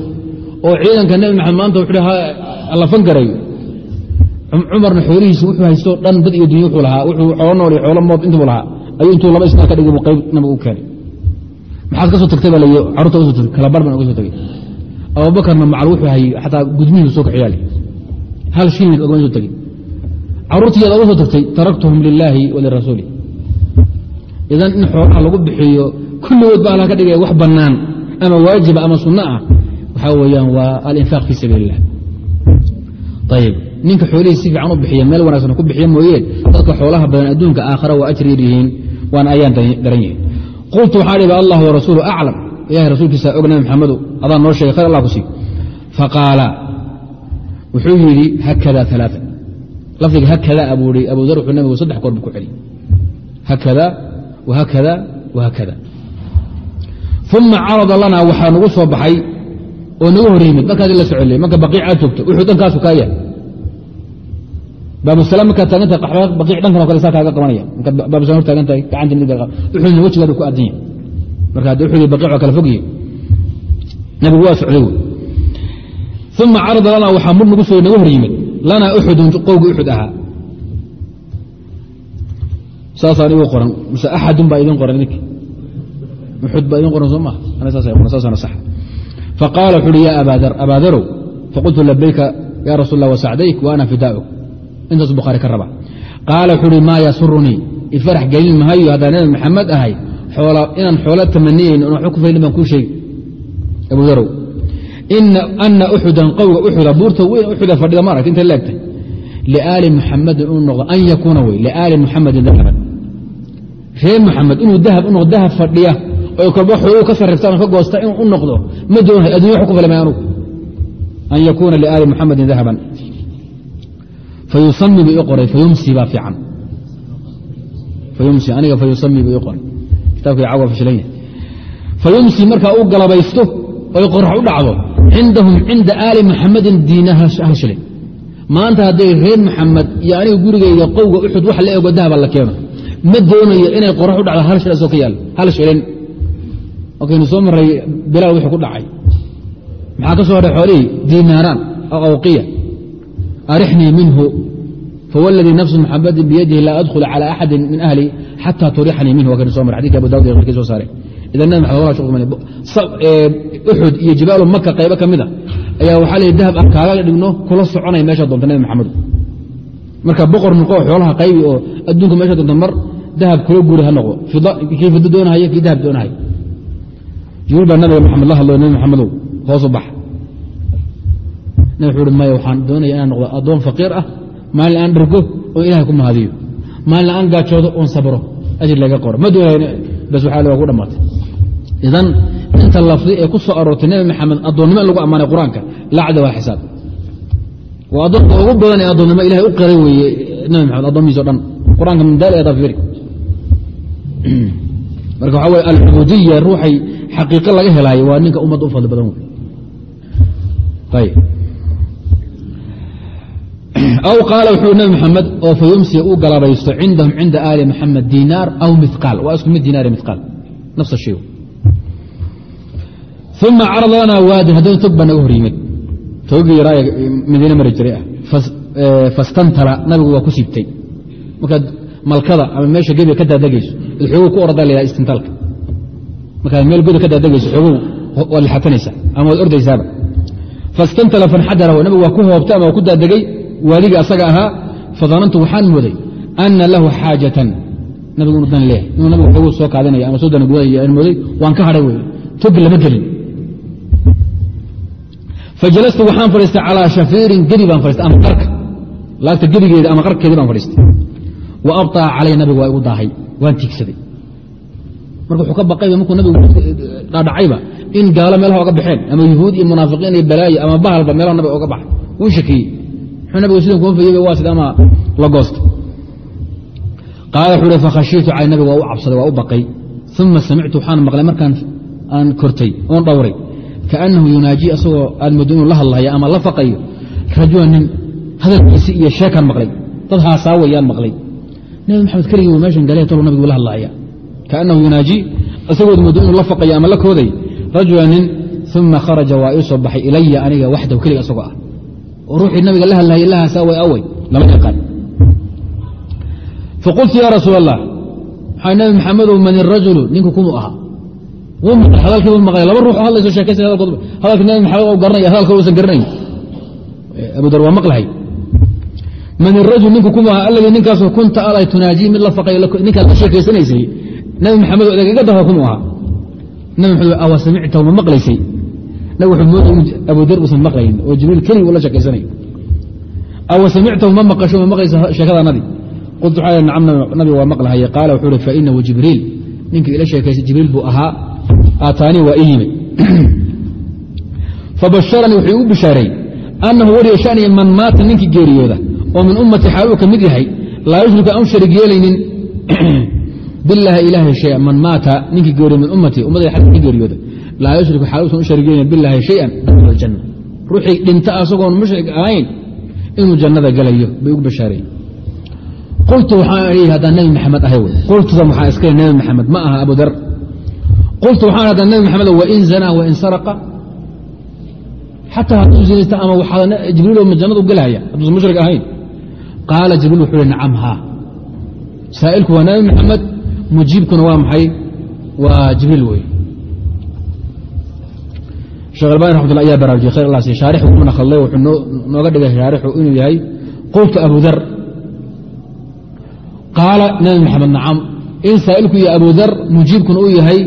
S1: oo ciidanka nebi maxamed maanta wuxuu la fangarayo cumarna xoolihiisi wuxuu haystoo dhan dad iyo dunya wuxuu lahaa. Wuxuu xoolo nool iyo xoolo mood intuu lahaa. Ayuu intuu laba isnaad ka dhigay buu qayb u keenay. Maxaad ka soo tagtay baa layi carruurta uga soo tagtay kala bar baan uga tagay. Abubakarna macal wuxuu hayay xataa gudmihiisu soo kaxeyaale hal shilin ogama soo tegin carruurtiyaad uga soo tagtay taraktuhum lilaahi walirasuuli idan in xoolaha lagu bixiyo kulligood ba allah ka dhigaya wax bannaan ama waajiba ama sunno ah. Waxaa weeyaan waa alinfaaq fii sabiil illah ayib ninka xoolihii si fiican u bixiya meel wanaagsan ku bixiya mooyeen dadka xoolaha badan adduunka aakhara waa ajr yar yihiin waana ayaan daran yihiin qultu waxaa dhiba allah warasuulu aclam ilahay rasuulkiisa og nabi maxamedu adaan noo sheegay khayr allah ku sii. Faqaala wuxuu yidhi hakada alaaa lafdiga hakada buu i wuxuu nabigu saddex goor buu ku celiy hakada whakada whakada uma carada lanaa waxaa nagu soo baxay oo nagu hor yimid. La socoliy marka baqiic aad joogto wuxuu dhankaasu kaa yahay baabusalaam markaad taagan tahay baqiic dhankan uma carada lanaa waxaa mur nagu soo nagu hor yimid lanaa uxudun qowgii uxud ahaa saasaan igu qoran mise axadun baa idin qoran idinka uxud baa idin qoran soo ana saasa qoran saasana sax faqaala wuxu uhi ya abaadar abaadarow faqultu labayka ya rasuul allah wa ana fidaa'uk intaas bukhaari ka raba. Qaala wuxuu uhi maa yasurunii ifarax gelin mahayo haddaan nabi maxamed ahay inaan xoola tamaniyeyn oon waxba ku faylin baan kuu sheegi abudarow ana uxudan qowga uxuda buurta weyn uxuda fadhida ma aragta intay leegtay. Liaali muxamadin inuu noqdo an yakuuna wey liaali muxamadin dahaban reer muxamed inuu dahab u dahab fadhiya oo kolba xooguu ka sarriftaan ka goosta inuu u noqdo ma doonahay addunya wax ku falmay anugu. An yakuuna liaali muxamadin dahaban fayusami buu ii qoray fayumsi baa fiican fayumsi aniga fayusami buu ii qoray kitaabka cawa fashilan yahay fayumsi markaa uu galabaysto oy qorax u dhacdo cindahum cinda aali muxamadin diina hal shilin maanta hadday reer muxamed iyo aniga gurigayga qowga uxud wax la ego dahaba la keeno ma doonayo inay qorax u dhacdo hal shil asoo ka yaal hal shilin markaynu soo maray bilaal wuxuu ku dhacay maxaa ka soo hadhay xoolihii diinaaraan aw awqiya arixnii minhu fawladii nafsu muxamadin biyadihi laa adkhul calى axadi min ahli xata turixanii minhu waa so maray xadika abu dawud kii soo saare uxud iyo jibaalu maka qaybo ka mida ayaa waxaa lii dahab aan kaaga dhigno kula soconaya meesha doonta nabi maxamedu marka boqor noqo xoolaha qaybi oo adduunka meesha doonta mar dahab kula guuri ha noqdo kii fido doonahaya kii dahab doonahaya jibriil baa nabiga maxamed la hadlo nabi maxamedow hoosu bax nabi wuxuu uhi maya waxaan doonaya inaan noqdo addoon faqiir ah maalin aan dhargo oo ilahay ku mahadiyo. Maalin aan gaajoodo oon sabro ajir laga qoro. Ma doonaya bas waxaa waa ku dhammaatay idan inta lafdi ee ku soo aroortay nebi maxamed addoonnimo in lagu ammaanay qur'aanka lacda waa xisaab. Waa addoonka ugu badan ee addoonnimo ilahay u qiray weeye nabi maxamed addoommihiis o dhan. Qur'aanka min daal eedaa fiiri marka waxaa weye alcubuudiya ruuxay xaqiiqo laga helaayo waa ninka ummadda u fadli badan wey ayb aw qaala wuxuu nabi maxamed oo fa yumsi galabaysto cindahum cinda aali maxamed diinaar aw miqaal waa isku mid diinaar miqaal nafs shay uma carad lanaa waadin haddana tog baa naga hor yimid yaraaya madiine mari jiray ah. Fastantara nabigu waa ku siibtay. Markaad malkada ama meesha gebiga ka daadegayso xooguu ku orada la istintaalka markaad meel goda ka daadegayso xooguu waad lixatanaysaa ama waad ordaysaaba fastantala fanxadarahu nabigu waa ku hoobtay ama waa ku daadegay waaligii asaga ahaa fadanantu waxaan mooday ana lahu xaajatan. Nabigu dan leeyahay. Inuu nabigu xooguu soo kaadinaya ama soo danagudaya aan mooday waan ka hadhay wey togi lama gelin. Fajalastu waxaan fadhiistay calaa shafiirin gebi baan fadhistay ama qarka. Laagta gebigeeda ama qarkeedii baan fadhiistay. Wa abطaa calay nabigu waa igu daahay waan tiigsaday. Marka wuxuu ka baqayba markuu nabigu dhadhacayba in gaalo meelaha oga baxeen ama yuhuud iyo munaafiqiin iyo balaayo ama bahalba meelaha nabiga oga baxay wuu shakiyey nabigu sidan kuma fayey waa sida ama la goostay qaala wuxuu hi fakhashiitu calay nabiga waa u cabsaday waa u baqay. Uma samictu waxaan maqlay markaan aan kortay oon dhowray kaanahu yunaaji asagoo aad moodo inuu la hadlayo ama la faqayo rajula nin hadalkiisi iyo sheekaan maqlay. Dad haasaawayaan maqlay. Nabi maxamed keligii uu meeshan galay talo nabigu la hadlaaya kaanahu yunaaji isagood moodo la faqayo ama la kooday rajula nin uma kharaja waa ii soo baxay ilaya aniga waxdahu keliga isagoo ah oo ruuxii nabiga la hadlayay la haasaaway awey lama yaqaan. Faqultu ya rasuul allah maxaa nabi maxamedow man irajulu ninku kumuu ahaa wuu maqlay hadalkii wuu maqlay. Laba ruux oo hadlayso sheekaysa hadalka nabi maxamed oo garanaya hadalka uusan garanayn abu dar waa maqlahay man irajul ninku kuma aha. Alladii ninkaasoo kunta alay tunaajii mid la faqay ninkaad la sheekaysanaysay. Nabi maxamed oo egaga daha kumu ahaa nabi maxamed awa samictahu ma maqlaysay nabi wuxuu mooday inu abu dar uusan maqlayn oo jibriil keligii uu la sheekaysanayo awa samictahu ma maqasho ma maqlaysa sheekadanadii qultu waxaa nacam nabi waa maqlahaye qaala wuxuu uhi fainahu jibriil. Ninkii ila sheekaysay jibriil buu ahaa. Aataanii waa ii yimid wuxuu igu bishaaray annahu wariya shaniya man maata ninkii geeriyooda oo min ummati xaal uu ka mid yahay laa yushriku aan u sharig yeelaynin. Bilaahi ilaahay shaya man maata ninkii geeriyo min ummatii ummadayda xagga ka geeriyooda laa yushriku xaal uusan u sharig yeelaynin bilaahi shayan dakhala aljanna. Ruuxii dhinta asagoon mushrik ahayn inuu jannada galayo bay ugu bashaaray qultu waxaan ihi haddaan nebi maxamed ahay wey. Qultuda waxaa iska nebi maxamed ma aha abu qultu waxaan haddaan nebi maxamed wain zanaa wain saraqa. Xataa hadduu zinaysta ama waxaa jibriil ma jannadu gelahaya hadduusan mushrik ahayn qaala jibriil wuxuu hi nacam haa. Saa'ilku waa nebi maxamed mujiibkuna waa maxay? Waa jibriil wey sheekh albani raxmatullah ayaa baraarujiyey khayr allah siy shaarixu kumana khaldlay wuxuu nooga dhigay shaarixu inuu yahay qultu abu dar qaala nebi maxamed nacam in saa'ilku iyo abu dar mujiibkuna uu yahay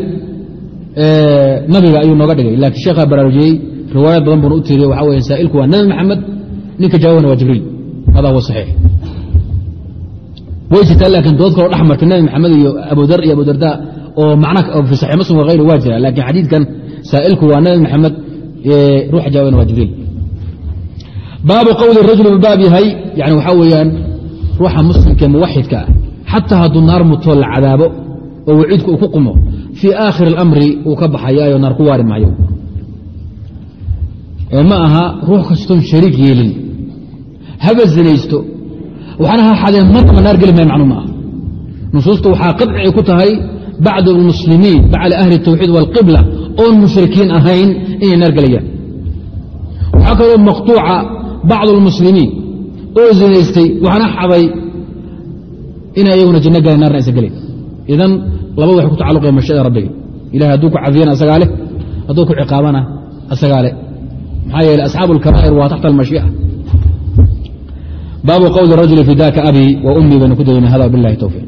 S1: nabiga ayuu nooga dhigay. Laakiin sheekhaa baraarujiyey riwaayad badan buuna u tiiriyey waxa weye saa'ilku waa nebi maxamed ninka jawaabana waa jibriil. Hada huwa saxiix. Way jirtaa laakiin dood kaloo dhex martay nebi maxamed iyo abudar iyo abudarda oo macna fi saxix muslim wa hayru waa jira laakiin xadiidkan saa'ilku waa nebi maxamed ruuxa jawaabana waa jibriil baabu qowli rajul buu baab yahay yani waxaa weeyaan ruuxa muslimkae muwaxidka ah xataa hadduu naar mutoo la cadaabo oo waciidku uu ku qumo fii aakhiri اlamri uu ka baxayaayo naar ku waari maayo ma aha ruux kastoon shariik yeelin haba zinaysto waxaana ha xadeen marnaba naar geli maya macnu ma aha nusuusta waxaa qadci ay ku tahay bacd اlmuslimiin bacda ahli الtawxiid wاlqibla oon mushrikiin ahayn inay naar gelayaan waxaa kaloo maqtuuca bacd اlmuslimiin oo zinaystay waxaana xaday inay ayaguna janno galan naarna aysan gelayn idan labada waxay ku tacaluqaya mashiada rabbiga. Ilahay hadduu ku cadiyana asagaa leh hadduu ku ciqaabana asagaa leh. Maxaa yeele asxaabu اlkabaa'ir waa taxta almashii'a baabu qowli rajuli fidaka abi wa ummii baynu ku dayna hada bilahi towfiiq